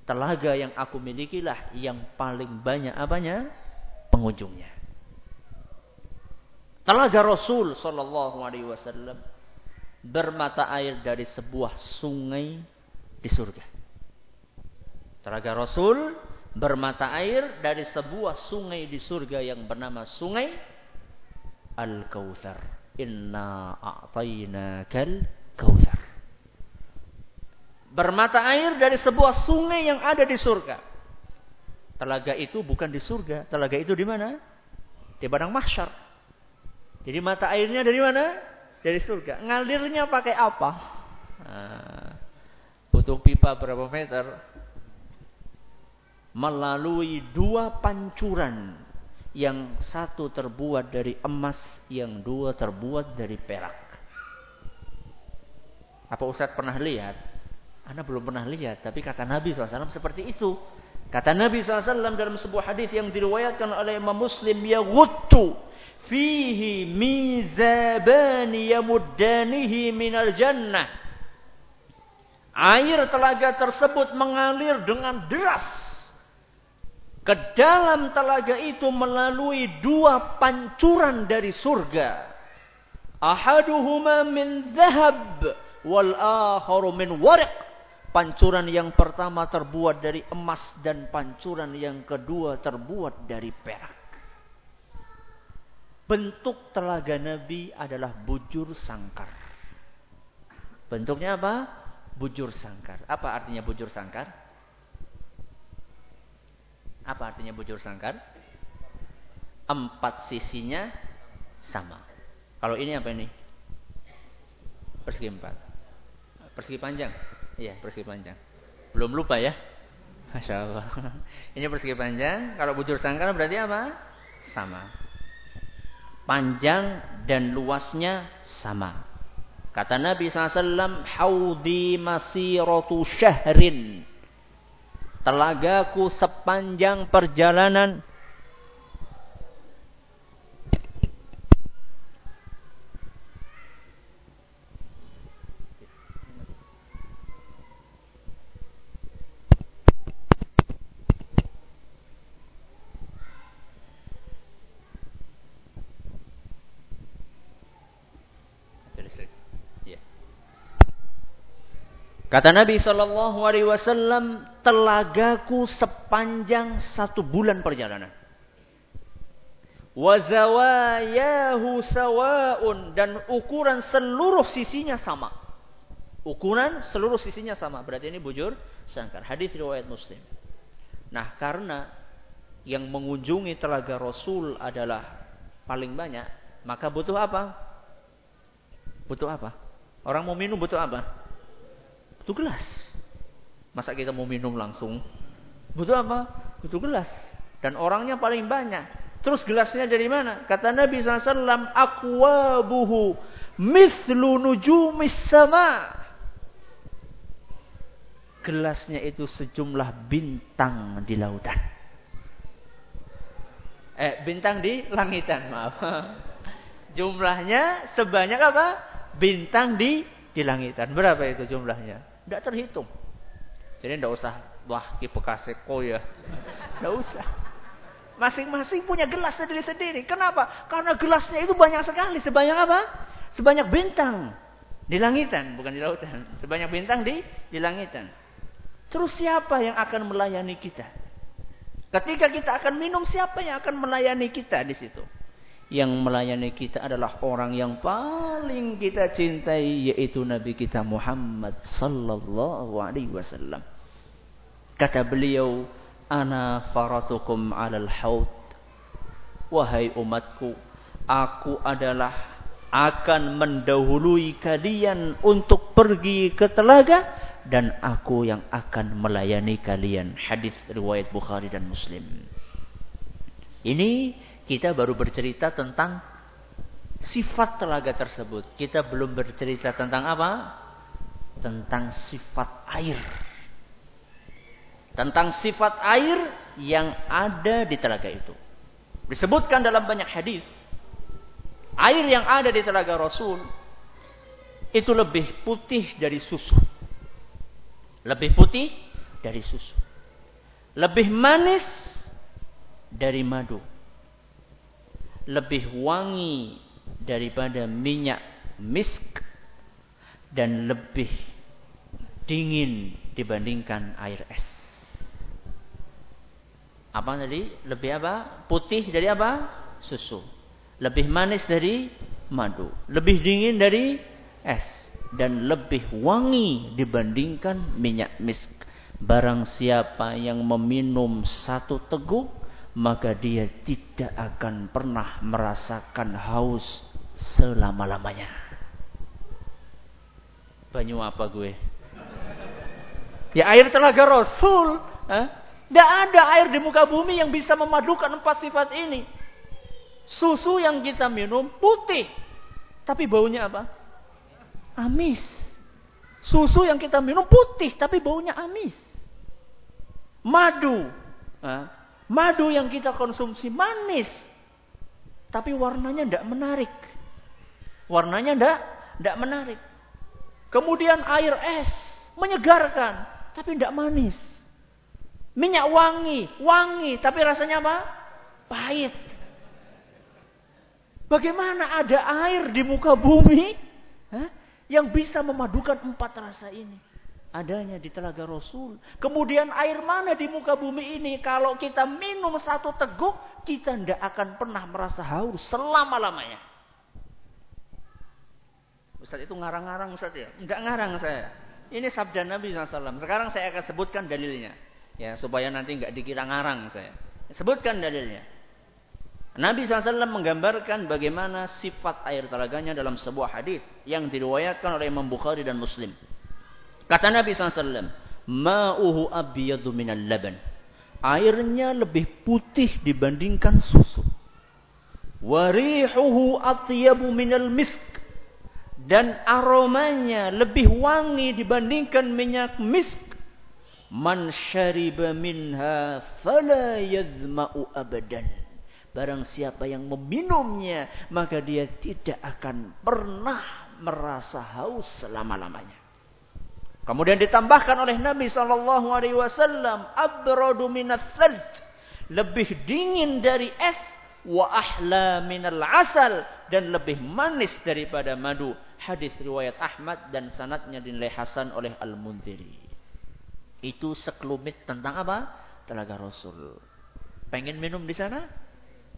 telaga yang aku milikilah yang paling banyak apanya? pengunjungnya. Telaga Rasul sallallahu alaihi wasallam bermata air dari sebuah sungai di surga. Telaga Rasul bermata air dari sebuah sungai di surga yang bernama Sungai Al-Kautsar. Inna a'tainakal kautsar bermata air dari sebuah sungai yang ada di surga. Telaga itu bukan di surga, telaga itu di mana? Di padang mahsyar. Jadi mata airnya dari mana? Dari surga. Ngalirnya pakai apa? Nah, butuh pipa berapa meter? Melalui dua pancuran. Yang satu terbuat dari emas, yang dua terbuat dari perak. Apa Ustadz pernah lihat? Anda belum pernah lihat, tapi kata Nabi SAW seperti itu. Kata Nabi SAW dalam sebuah hadis yang diriwayatkan oleh Imam Muslim, ya guttu fihi mizabani yamuddanihi minal jannah. Air telaga tersebut mengalir dengan deras. Ke dalam telaga itu melalui dua pancuran dari surga. Ahaduhuma min zahab wal akharu min wariq Pancuran yang pertama terbuat dari emas dan pancuran yang kedua terbuat dari perak. Bentuk telaga Nabi adalah bujur sangkar. Bentuknya apa? Bujur sangkar. Apa artinya bujur sangkar? Apa artinya bujur sangkar? Empat sisinya sama. Kalau ini apa ini? Persegi empat. Persegi panjang. Iya, persegi panjang. Belum lupa ya? Masya Allah. <laughs> Ini persegi panjang. Kalau bujur sangkar berarti apa? Sama. Panjang dan luasnya sama. Kata Nabi SAW, Haudi masiratu syahrin. Telagaku sepanjang perjalanan Kata Nabi Shallallahu Alaihi Wasallam, telagaku sepanjang satu bulan perjalanan. Wazawayahu sawaun dan ukuran seluruh sisinya sama. Ukuran seluruh sisinya sama. Berarti ini bujur sangkar. Hadis riwayat Muslim. Nah, karena yang mengunjungi telaga Rasul adalah paling banyak, maka butuh apa? Butuh apa? Orang mau minum butuh apa? Butuh gelas. Masa kita mau minum langsung? Butuh apa? Butuh gelas. Dan orangnya paling banyak. Terus gelasnya dari mana? Kata Nabi SAW, Akwabuhu mithlu nujumis sama. Gelasnya itu sejumlah bintang di lautan. Eh, bintang di langitan, maaf. <laughs> Jumlahnya sebanyak apa? Bintang di di langitan. Berapa itu jumlahnya? Tidak terhitung. Jadi tidak usah wah ki bekaseko ya. Tidak usah. Masing-masing punya gelas sendiri-sendiri. Kenapa? Karena gelasnya itu banyak sekali. Sebanyak apa? Sebanyak bintang di langitan, bukan di lautan. Sebanyak bintang di di langitan. Terus siapa yang akan melayani kita? Ketika kita akan minum, siapa yang akan melayani kita di situ? Yang melayani kita adalah orang yang paling kita cintai yaitu Nabi kita Muhammad sallallahu alaihi wasallam. Kata beliau, "Ana faratukum 'alal haud." Wahai umatku, aku adalah akan mendahului kalian untuk pergi ke telaga dan aku yang akan melayani kalian. Hadis riwayat Bukhari dan Muslim. Ini kita baru bercerita tentang sifat telaga tersebut. Kita belum bercerita tentang apa? Tentang sifat air. Tentang sifat air yang ada di telaga itu. Disebutkan dalam banyak hadis. Air yang ada di telaga Rasul itu lebih putih dari susu. Lebih putih dari susu. Lebih manis dari madu lebih wangi daripada minyak misk dan lebih dingin dibandingkan air es. Apa tadi? Lebih apa? Putih dari apa? Susu. Lebih manis dari madu. Lebih dingin dari es. Dan lebih wangi dibandingkan minyak misk. Barang siapa yang meminum satu teguk maka dia tidak akan pernah merasakan haus selama-lamanya. Banyu apa gue? Ya air telaga Rasul. Tidak ada air di muka bumi yang bisa memadukan empat sifat ini. Susu yang kita minum putih. Tapi baunya apa? Amis. Susu yang kita minum putih tapi baunya amis. Madu. Madu yang kita konsumsi manis. Tapi warnanya tidak menarik. Warnanya tidak tidak menarik. Kemudian air es menyegarkan, tapi tidak manis. Minyak wangi, wangi, tapi rasanya apa? Pahit. Bagaimana ada air di muka bumi huh, yang bisa memadukan empat rasa ini? Adanya di telaga Rasul. Kemudian air mana di muka bumi ini kalau kita minum satu teguk kita tidak akan pernah merasa haus selama-lamanya. Ustaz itu ngarang-ngarang Ustaz ya? Enggak ngarang saya. Ini sabda Nabi SAW. Sekarang saya akan sebutkan dalilnya. Ya, supaya nanti enggak dikira ngarang saya. Sebutkan dalilnya. Nabi SAW menggambarkan bagaimana sifat air telaganya dalam sebuah hadis yang diriwayatkan oleh Imam Bukhari dan Muslim. Kata Nabi SAW, Ma'uhu abiyadu minal laban. Airnya lebih putih dibandingkan susu. Warihuhu atyabu minal misk. Dan aromanya lebih wangi dibandingkan minyak misk. Man syariba minha fala yazma'u abadan. Barang siapa yang meminumnya, maka dia tidak akan pernah merasa haus selama-lamanya. Kemudian ditambahkan oleh Nabi Shallallahu Alaihi Wasallam, abradu lebih dingin dari es, wa ahla minal asal dan lebih manis daripada madu. Hadis riwayat Ahmad dan sanatnya dinilai Hasan oleh Al Mundiri. Itu sekelumit tentang apa? Telaga Rasul. Pengen minum di sana?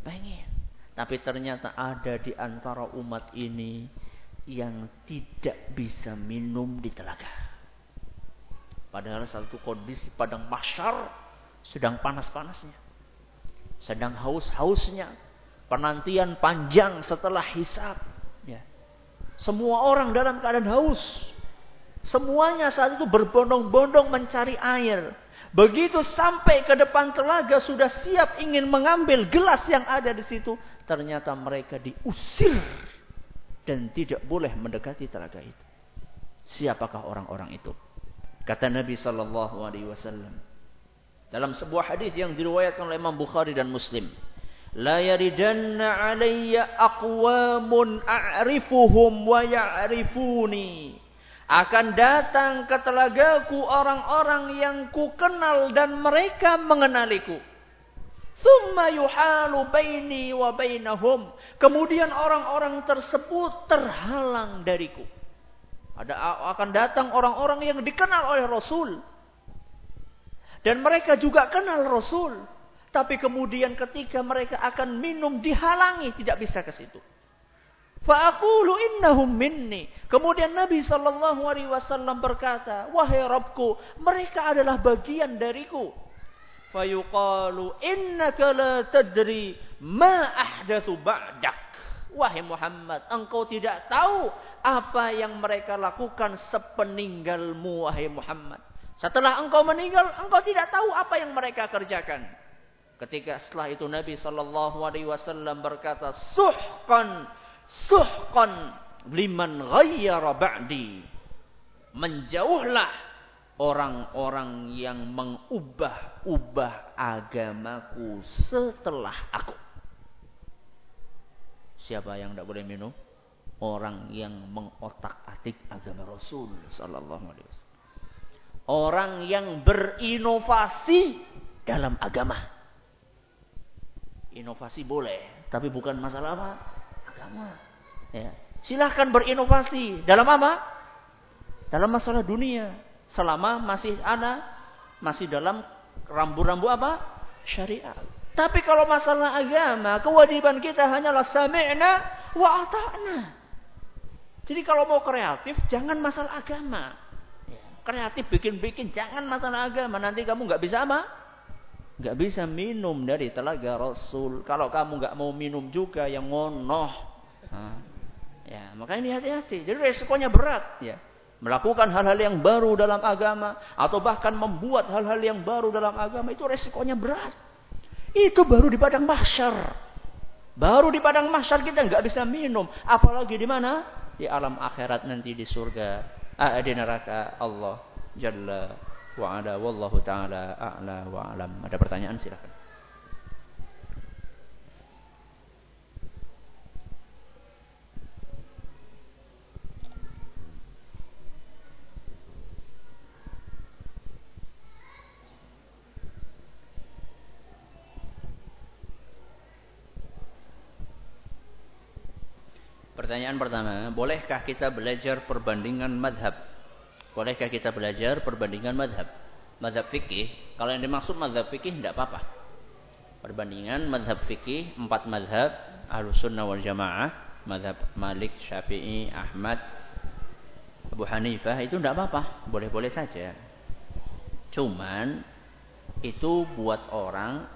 Pengen. Tapi ternyata ada di antara umat ini yang tidak bisa minum di telaga. Padahal satu kondisi padang masyar sedang panas-panasnya. Sedang haus-hausnya. Penantian panjang setelah hisab. Ya. Semua orang dalam keadaan haus. Semuanya saat itu berbondong-bondong mencari air. Begitu sampai ke depan telaga sudah siap ingin mengambil gelas yang ada di situ. Ternyata mereka diusir. Dan tidak boleh mendekati telaga itu. Siapakah orang-orang itu? Kata Nabi sallallahu alaihi wasallam dalam sebuah hadis yang diriwayatkan oleh Imam Bukhari dan Muslim, la yaridanna alayya aqwamun a'rifuhum wa ya'rifuni akan datang ke telagaku orang-orang yang ku kenal dan mereka mengenaliku Thumma yuhalu baini wa bainahum. Kemudian orang-orang tersebut terhalang dariku. Ada akan datang orang-orang yang dikenal oleh Rasul. Dan mereka juga kenal Rasul. Tapi kemudian ketika mereka akan minum dihalangi tidak bisa ke situ. Fa'aqulu innahum minni. Kemudian Nabi sallallahu alaihi wasallam berkata, "Wahai Rabbku, mereka adalah bagian dariku." Fayuqalu innaka la tadri ma ahdatsu ba'dak. Wahai Muhammad, engkau tidak tahu apa yang mereka lakukan sepeninggalmu wahai Muhammad. Setelah engkau meninggal, engkau tidak tahu apa yang mereka kerjakan. Ketika setelah itu Nabi Shallallahu Alaihi Wasallam berkata, suhkan, suhkan liman ghayyara ba'di. Menjauhlah orang-orang yang mengubah-ubah agamaku setelah aku. Siapa yang tidak boleh minum? Orang yang mengotak-atik agama Rasul Sallallahu Alaihi Wasallam. Orang yang berinovasi dalam agama. Inovasi boleh, tapi bukan masalah apa? Agama. Ya. Silahkan berinovasi. Dalam apa? Dalam masalah dunia. Selama masih ada, masih dalam rambu-rambu apa? Syariat. Tapi kalau masalah agama, kewajiban kita hanyalah sami'na wa ata'na. Jadi kalau mau kreatif, jangan masalah agama. Ya, kreatif bikin-bikin, jangan masalah agama. Nanti kamu nggak bisa apa? nggak bisa minum dari telaga Rasul. Kalau kamu nggak mau minum juga yang ngonoh. ya, makanya ini hati-hati. Jadi resikonya berat ya. Melakukan hal-hal yang baru dalam agama atau bahkan membuat hal-hal yang baru dalam agama itu resikonya berat. Itu baru di padang mahsyar. Baru di padang mahsyar kita nggak bisa minum, apalagi di mana? Di alam akhirat nanti di surga, ah, di neraka Allah Jalla wa ala wallahu taala a'la wa alam. Ada pertanyaan silakan. Pertanyaan pertama, bolehkah kita belajar perbandingan madhab Bolehkah kita belajar perbandingan madhab? Madhab fikih, kalau yang dimaksud madhab fikih tidak apa-apa. Perbandingan madhab fikih, empat madhab, ahlus sunnah wal jamaah, madhab Malik, Syafi'i, Ahmad, Abu Hanifah, itu tidak apa-apa. Boleh-boleh saja. Cuman, itu buat orang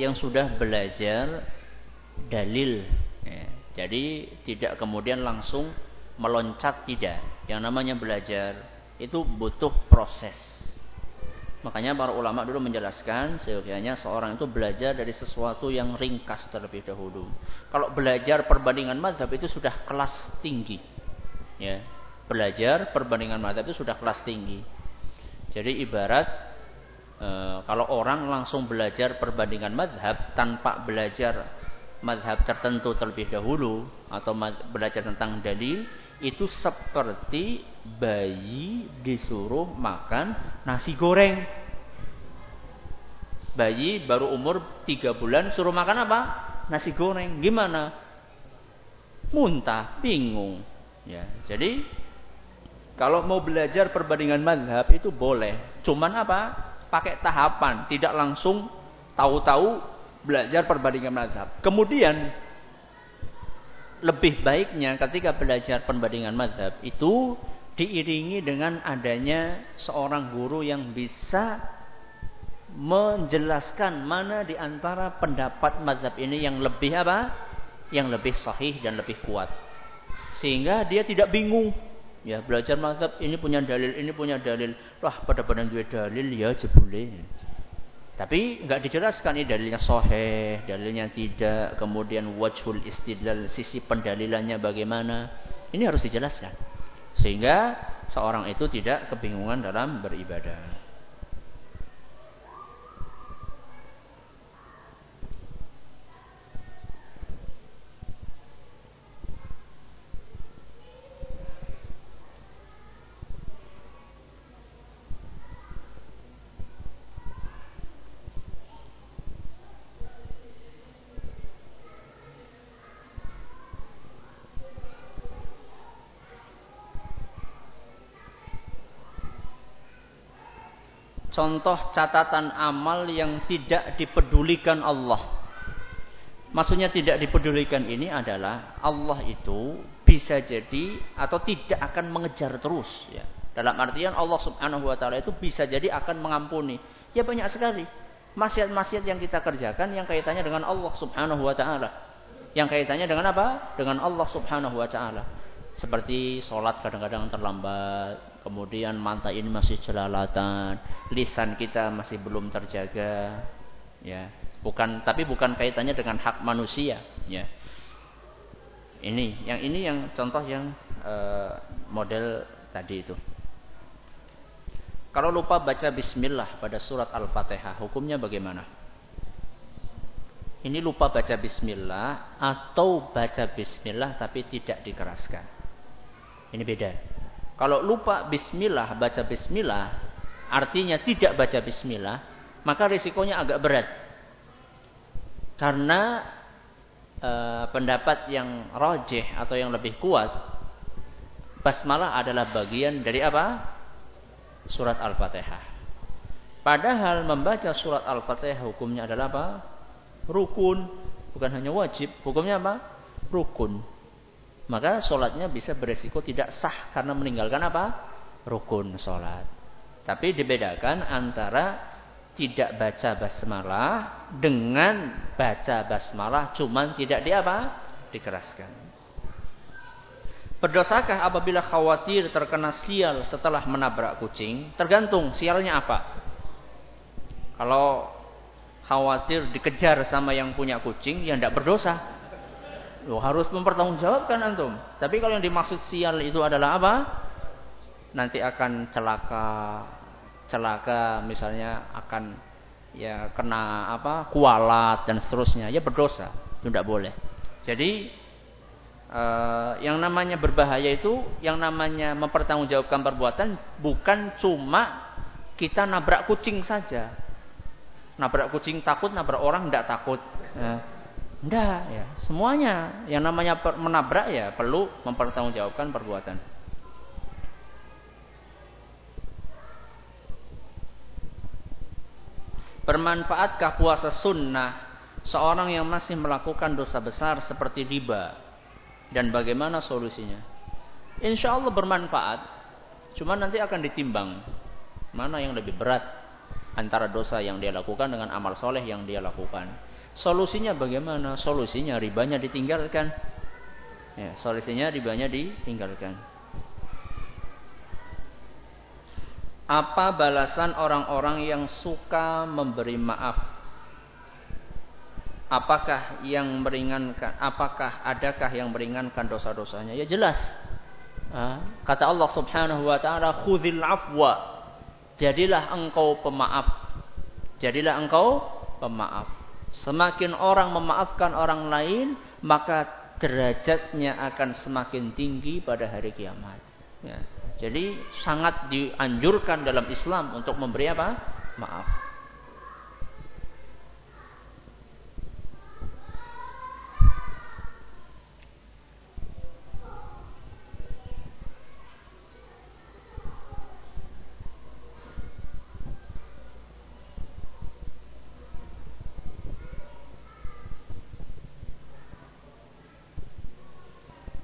yang sudah belajar dalil. Ya. Jadi, tidak kemudian langsung meloncat tidak. Yang namanya belajar itu butuh proses. Makanya para ulama dulu menjelaskan seyogianya seorang itu belajar dari sesuatu yang ringkas terlebih dahulu. Kalau belajar perbandingan madhab itu sudah kelas tinggi. Ya, belajar perbandingan madhab itu sudah kelas tinggi. Jadi ibarat e, kalau orang langsung belajar perbandingan madhab tanpa belajar madhab tertentu terlebih dahulu atau belajar tentang dalil itu seperti bayi disuruh makan nasi goreng. Bayi baru umur tiga bulan suruh makan apa? Nasi goreng. Gimana? Muntah, bingung. Ya, jadi kalau mau belajar perbandingan madhab itu boleh. Cuman apa? Pakai tahapan, tidak langsung tahu-tahu belajar perbandingan madhab. Kemudian lebih baiknya ketika belajar perbandingan madhab itu diiringi dengan adanya seorang guru yang bisa menjelaskan mana di antara pendapat madhab ini yang lebih apa? Yang lebih sahih dan lebih kuat. Sehingga dia tidak bingung. Ya, belajar madhab ini punya dalil, ini punya dalil. Wah, pada pada dua dalil ya jebule. Tapi nggak dijelaskan ini dalilnya soheh, dalilnya tidak, kemudian wajhul istidlal, sisi pendalilannya bagaimana. Ini harus dijelaskan. Sehingga seorang itu tidak kebingungan dalam beribadah. Contoh catatan amal yang tidak dipedulikan Allah. Maksudnya tidak dipedulikan ini adalah Allah itu bisa jadi atau tidak akan mengejar terus ya. Dalam artian Allah Subhanahu wa taala itu bisa jadi akan mengampuni. Ya banyak sekali maksiat-maksiat yang kita kerjakan yang kaitannya dengan Allah Subhanahu wa taala. Yang kaitannya dengan apa? Dengan Allah Subhanahu wa taala. Seperti sholat kadang-kadang terlambat, kemudian mata ini masih celalatan, lisan kita masih belum terjaga, ya. Bukan tapi bukan kaitannya dengan hak manusia ya. Ini yang ini yang contoh yang uh, model tadi itu. Kalau lupa baca bismillah pada surat al-fatihah hukumnya bagaimana? Ini lupa baca bismillah atau baca bismillah tapi tidak dikeraskan ini beda kalau lupa bismillah baca bismillah artinya tidak baca bismillah maka risikonya agak berat karena e, pendapat yang rojih atau yang lebih kuat, basmalah adalah bagian dari apa? Surat Al-Fatihah. Padahal membaca surat Al-Fatihah hukumnya adalah apa? Rukun, bukan hanya wajib. Hukumnya apa? Rukun. Maka sholatnya bisa beresiko tidak sah karena meninggalkan apa? Rukun sholat. Tapi dibedakan antara tidak baca basmalah dengan baca basmalah cuman tidak di apa? dikeraskan. Berdosakah apabila khawatir terkena sial setelah menabrak kucing? Tergantung sialnya apa. Kalau khawatir dikejar sama yang punya kucing, ya tidak berdosa. Lo harus mempertanggungjawabkan antum. Tapi kalau yang dimaksud sial itu adalah apa? Nanti akan celaka, celaka misalnya akan ya kena apa kualat dan seterusnya ya berdosa itu tidak boleh jadi eh, yang namanya berbahaya itu yang namanya mempertanggungjawabkan perbuatan bukan cuma kita nabrak kucing saja nabrak kucing takut nabrak orang tidak takut ya. Enggak ya semuanya yang namanya menabrak ya perlu mempertanggungjawabkan perbuatan Bermanfaatkah puasa sunnah seorang yang masih melakukan dosa besar seperti riba? Dan bagaimana solusinya? Insya Allah bermanfaat. Cuma nanti akan ditimbang. Mana yang lebih berat antara dosa yang dia lakukan dengan amal soleh yang dia lakukan. Solusinya bagaimana? Solusinya ribanya ditinggalkan. Ya, solusinya ribanya ditinggalkan. Apa balasan orang-orang yang suka memberi maaf? Apakah yang meringankan? Apakah adakah yang meringankan dosa-dosanya? Ya jelas. Kata Allah Subhanahu wa taala, "Khudzil afwa." Jadilah engkau pemaaf. Jadilah engkau pemaaf. Semakin orang memaafkan orang lain, maka derajatnya akan semakin tinggi pada hari kiamat. Ya. Jadi sangat dianjurkan dalam Islam untuk memberi apa? Maaf.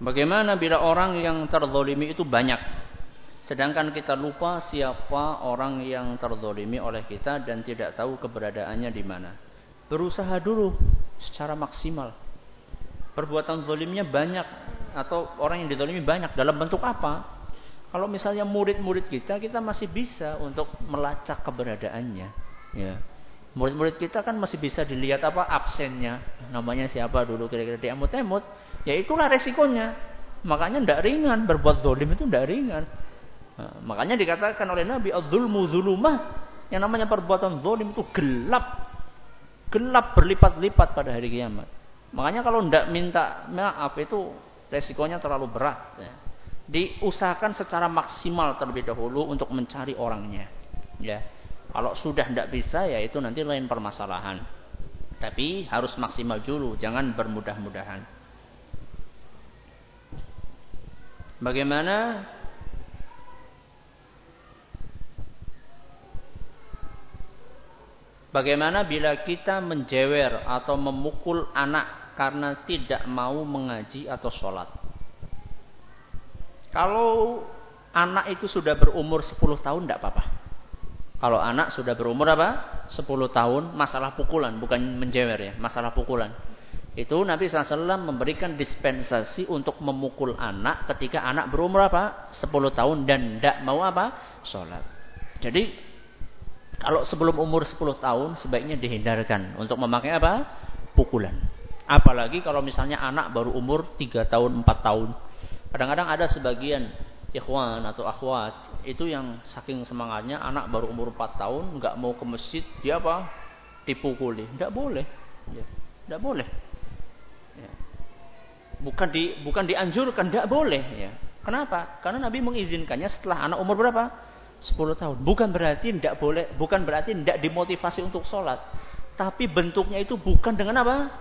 Bagaimana bila orang yang terzolimi itu banyak Sedangkan kita lupa siapa orang yang terzolimi oleh kita dan tidak tahu keberadaannya di mana. Berusaha dulu secara maksimal. Perbuatan zolimnya banyak atau orang yang dizolimi banyak dalam bentuk apa? Kalau misalnya murid-murid kita, kita masih bisa untuk melacak keberadaannya. Ya. Murid-murid kita kan masih bisa dilihat apa absennya, namanya siapa dulu kira-kira di emut-emut. Ya itulah resikonya. Makanya tidak ringan berbuat zolim itu tidak ringan. Nah, makanya dikatakan oleh Nabi az-zulmu zulumah. Yang namanya perbuatan zalim itu gelap. Gelap berlipat-lipat pada hari kiamat. Makanya kalau tidak minta maaf itu resikonya terlalu berat. Ya. Diusahakan secara maksimal terlebih dahulu untuk mencari orangnya. Ya. Kalau sudah tidak bisa ya itu nanti lain permasalahan. Tapi harus maksimal dulu, jangan bermudah-mudahan. Bagaimana Bagaimana bila kita menjewer atau memukul anak karena tidak mau mengaji atau sholat? Kalau anak itu sudah berumur 10 tahun tidak apa-apa. Kalau anak sudah berumur apa? 10 tahun, masalah pukulan, bukan menjewer ya, masalah pukulan. Itu Nabi SAW memberikan dispensasi untuk memukul anak ketika anak berumur apa? 10 tahun dan tidak mau apa? Sholat. Jadi kalau sebelum umur 10 tahun sebaiknya dihindarkan untuk memakai apa? Pukulan. Apalagi kalau misalnya anak baru umur 3 tahun, 4 tahun. Kadang-kadang ada sebagian ikhwan atau akhwat itu yang saking semangatnya anak baru umur 4 tahun nggak mau ke masjid dia apa dipukuli tidak boleh ya tidak boleh. Bukan di bukan dianjurkan tidak boleh ya kenapa karena Nabi mengizinkannya setelah anak umur berapa 10 tahun. Bukan berarti tidak boleh, bukan berarti tidak dimotivasi untuk sholat. Tapi bentuknya itu bukan dengan apa?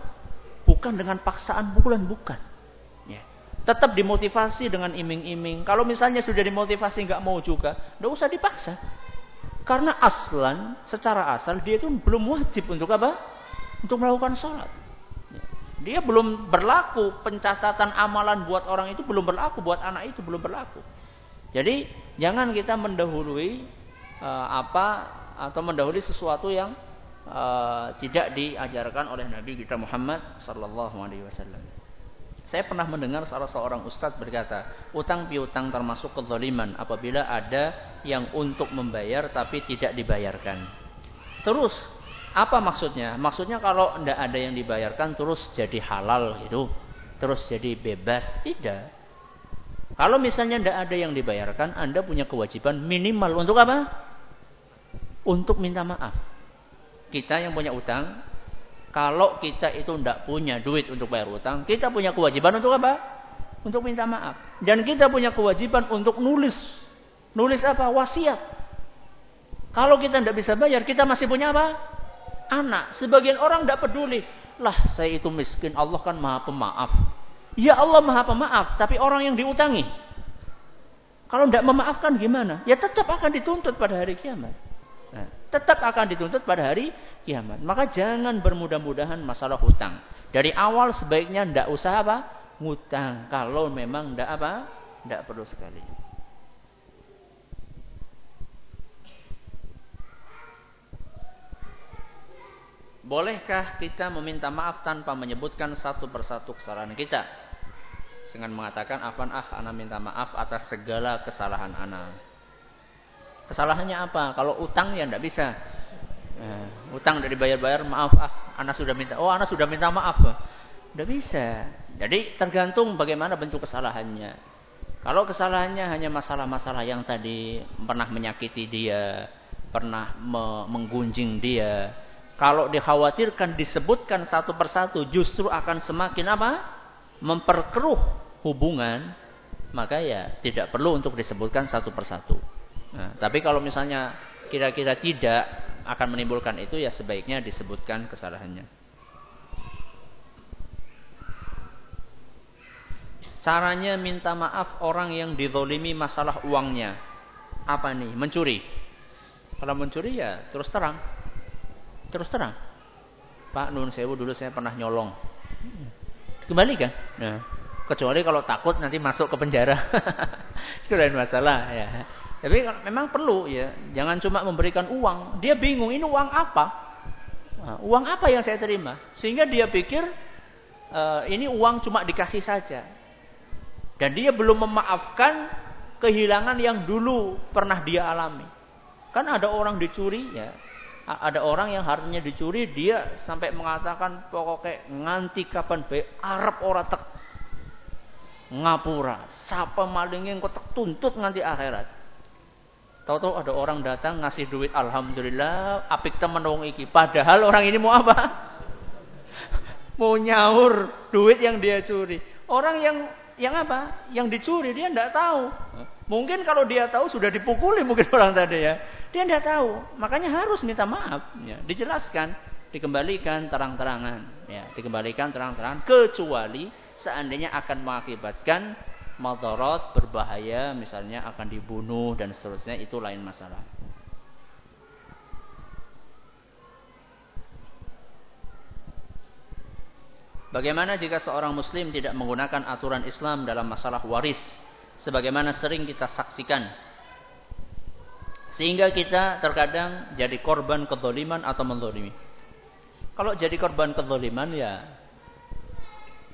Bukan dengan paksaan pukulan, bukan. Ya. Tetap dimotivasi dengan iming-iming. Kalau misalnya sudah dimotivasi nggak mau juga, tidak usah dipaksa. Karena aslan, secara asal dia itu belum wajib untuk apa? Untuk melakukan sholat. Dia belum berlaku pencatatan amalan buat orang itu belum berlaku buat anak itu belum berlaku. Jadi jangan kita mendahului uh, apa atau mendahului sesuatu yang uh, tidak diajarkan oleh Nabi kita Muhammad sallallahu alaihi wasallam. Saya pernah mendengar salah seorang ustadz berkata, utang piutang termasuk kezaliman apabila ada yang untuk membayar tapi tidak dibayarkan. Terus apa maksudnya? Maksudnya kalau tidak ada yang dibayarkan terus jadi halal gitu, terus jadi bebas? Tidak. Kalau misalnya tidak ada yang dibayarkan, Anda punya kewajiban minimal untuk apa? Untuk minta maaf. Kita yang punya utang, kalau kita itu tidak punya duit untuk bayar utang, kita punya kewajiban untuk apa? Untuk minta maaf. Dan kita punya kewajiban untuk nulis. Nulis apa? Wasiat. Kalau kita tidak bisa bayar, kita masih punya apa? Anak. Sebagian orang tidak peduli. Lah, saya itu miskin. Allah kan maha pemaaf. Ya Allah maha pemaaf, tapi orang yang diutangi. Kalau tidak memaafkan gimana? Ya tetap akan dituntut pada hari kiamat. Nah, tetap akan dituntut pada hari kiamat. Maka jangan bermudah-mudahan masalah hutang. Dari awal sebaiknya tidak usah apa? Ngutang. Kalau memang tidak apa? Tidak perlu sekali. Bolehkah kita meminta maaf tanpa menyebutkan satu persatu kesalahan kita? dengan mengatakan afan ah ana minta maaf atas segala kesalahan ana. Kesalahannya apa? Kalau utang ya tidak bisa. Eh, utang tidak dibayar-bayar, maaf ah, ana sudah minta. Oh, ana sudah minta maaf. Tidak bisa. Jadi tergantung bagaimana bentuk kesalahannya. Kalau kesalahannya hanya masalah-masalah yang tadi pernah menyakiti dia, pernah me menggunjing dia, kalau dikhawatirkan disebutkan satu persatu justru akan semakin apa? Memperkeruh hubungan, maka ya tidak perlu untuk disebutkan satu persatu. Nah, tapi kalau misalnya kira-kira tidak akan menimbulkan itu, ya sebaiknya disebutkan kesalahannya. Caranya minta maaf orang yang didolimi masalah uangnya. Apa nih? Mencuri. Kalau mencuri ya terus terang. Terus terang. Pak Nun Sewu dulu saya pernah nyolong. Kembalikan. Nah, kecuali kalau takut nanti masuk ke penjara. <laughs> Itu lain masalah ya. Tapi memang perlu ya. Jangan cuma memberikan uang. Dia bingung ini uang apa? Nah, uang apa yang saya terima? Sehingga dia pikir uh, ini uang cuma dikasih saja. Dan dia belum memaafkan kehilangan yang dulu pernah dia alami. Kan ada orang dicuri ya ada orang yang hartanya dicuri dia sampai mengatakan pokoknya nganti kapan be Arab ora tek ngapura. Siapa malingnya engkau tuntut nanti akhirat. Tahu-tahu ada orang datang ngasih duit alhamdulillah apik temen wong iki. Padahal orang ini mau apa? <laughs> mau nyaur duit yang dia curi. Orang yang yang apa? Yang dicuri dia tidak tahu. Mungkin kalau dia tahu sudah dipukuli mungkin <laughs> orang tadi ya. Dia tidak tahu, makanya harus minta maaf. Ya, dijelaskan, dikembalikan terang-terangan. Ya, dikembalikan terang-terangan. Kecuali seandainya akan mengakibatkan madarat berbahaya, misalnya akan dibunuh dan seterusnya itu lain masalah. Bagaimana jika seorang muslim tidak menggunakan aturan Islam dalam masalah waris? Sebagaimana sering kita saksikan sehingga kita terkadang jadi korban kezaliman atau menzalimi. Kalau jadi korban kezaliman ya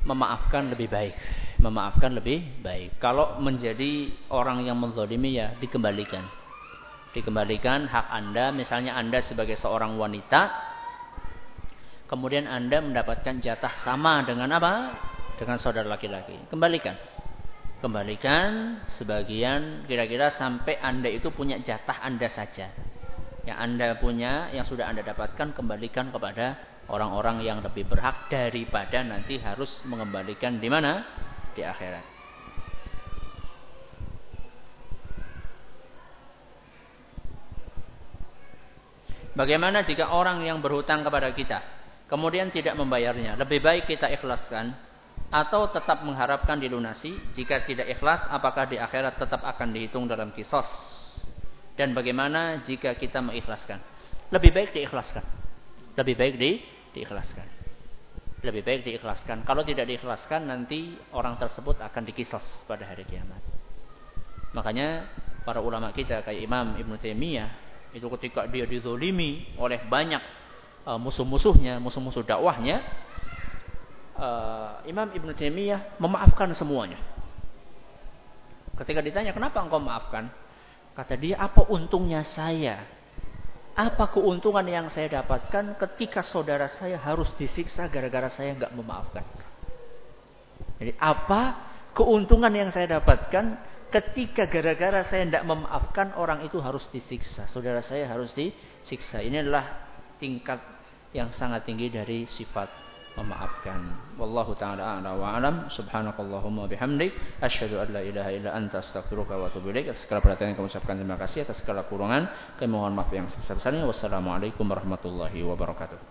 memaafkan lebih baik, memaafkan lebih baik. Kalau menjadi orang yang menzalimi ya dikembalikan. Dikembalikan hak Anda, misalnya Anda sebagai seorang wanita kemudian Anda mendapatkan jatah sama dengan apa? Dengan saudara laki-laki. Kembalikan. Kembalikan sebagian kira-kira sampai Anda itu punya jatah Anda saja. Yang Anda punya, yang sudah Anda dapatkan kembalikan kepada orang-orang yang lebih berhak daripada nanti harus mengembalikan di mana? Di akhirat. Bagaimana jika orang yang berhutang kepada kita kemudian tidak membayarnya. Lebih baik kita ikhlaskan atau tetap mengharapkan dilunasi. Jika tidak ikhlas, apakah di akhirat tetap akan dihitung dalam kisos? Dan bagaimana jika kita mengikhlaskan? Lebih baik diikhlaskan. Lebih baik di, diikhlaskan. Lebih baik diikhlaskan. Kalau tidak diikhlaskan, nanti orang tersebut akan dikisos pada hari kiamat. Makanya para ulama kita kayak Imam Ibn Taimiyah itu ketika dia dizolimi oleh banyak uh, musuh-musuhnya, musuh-musuh dakwahnya, uh, Imam Ibn Taimiyah memaafkan semuanya. Ketika ditanya, kenapa engkau maafkan? Kata dia, apa untungnya saya? Apa keuntungan yang saya dapatkan ketika saudara saya harus disiksa gara-gara saya nggak memaafkan? Jadi apa keuntungan yang saya dapatkan ketika gara-gara saya tidak memaafkan orang itu harus disiksa. Saudara saya harus disiksa. Ini adalah tingkat yang sangat tinggi dari sifat memaafkan. Wallahu taala a'la wa alam. Subhanakallahumma bihamdik asyhadu an la ilaha illa anta astaghfiruka wa atubu ilaik. Atas segala perhatian yang kami ucapkan terima kasih atas segala kurangan. Kami mohon maaf yang sebesar-besarnya. Wassalamualaikum warahmatullahi wabarakatuh.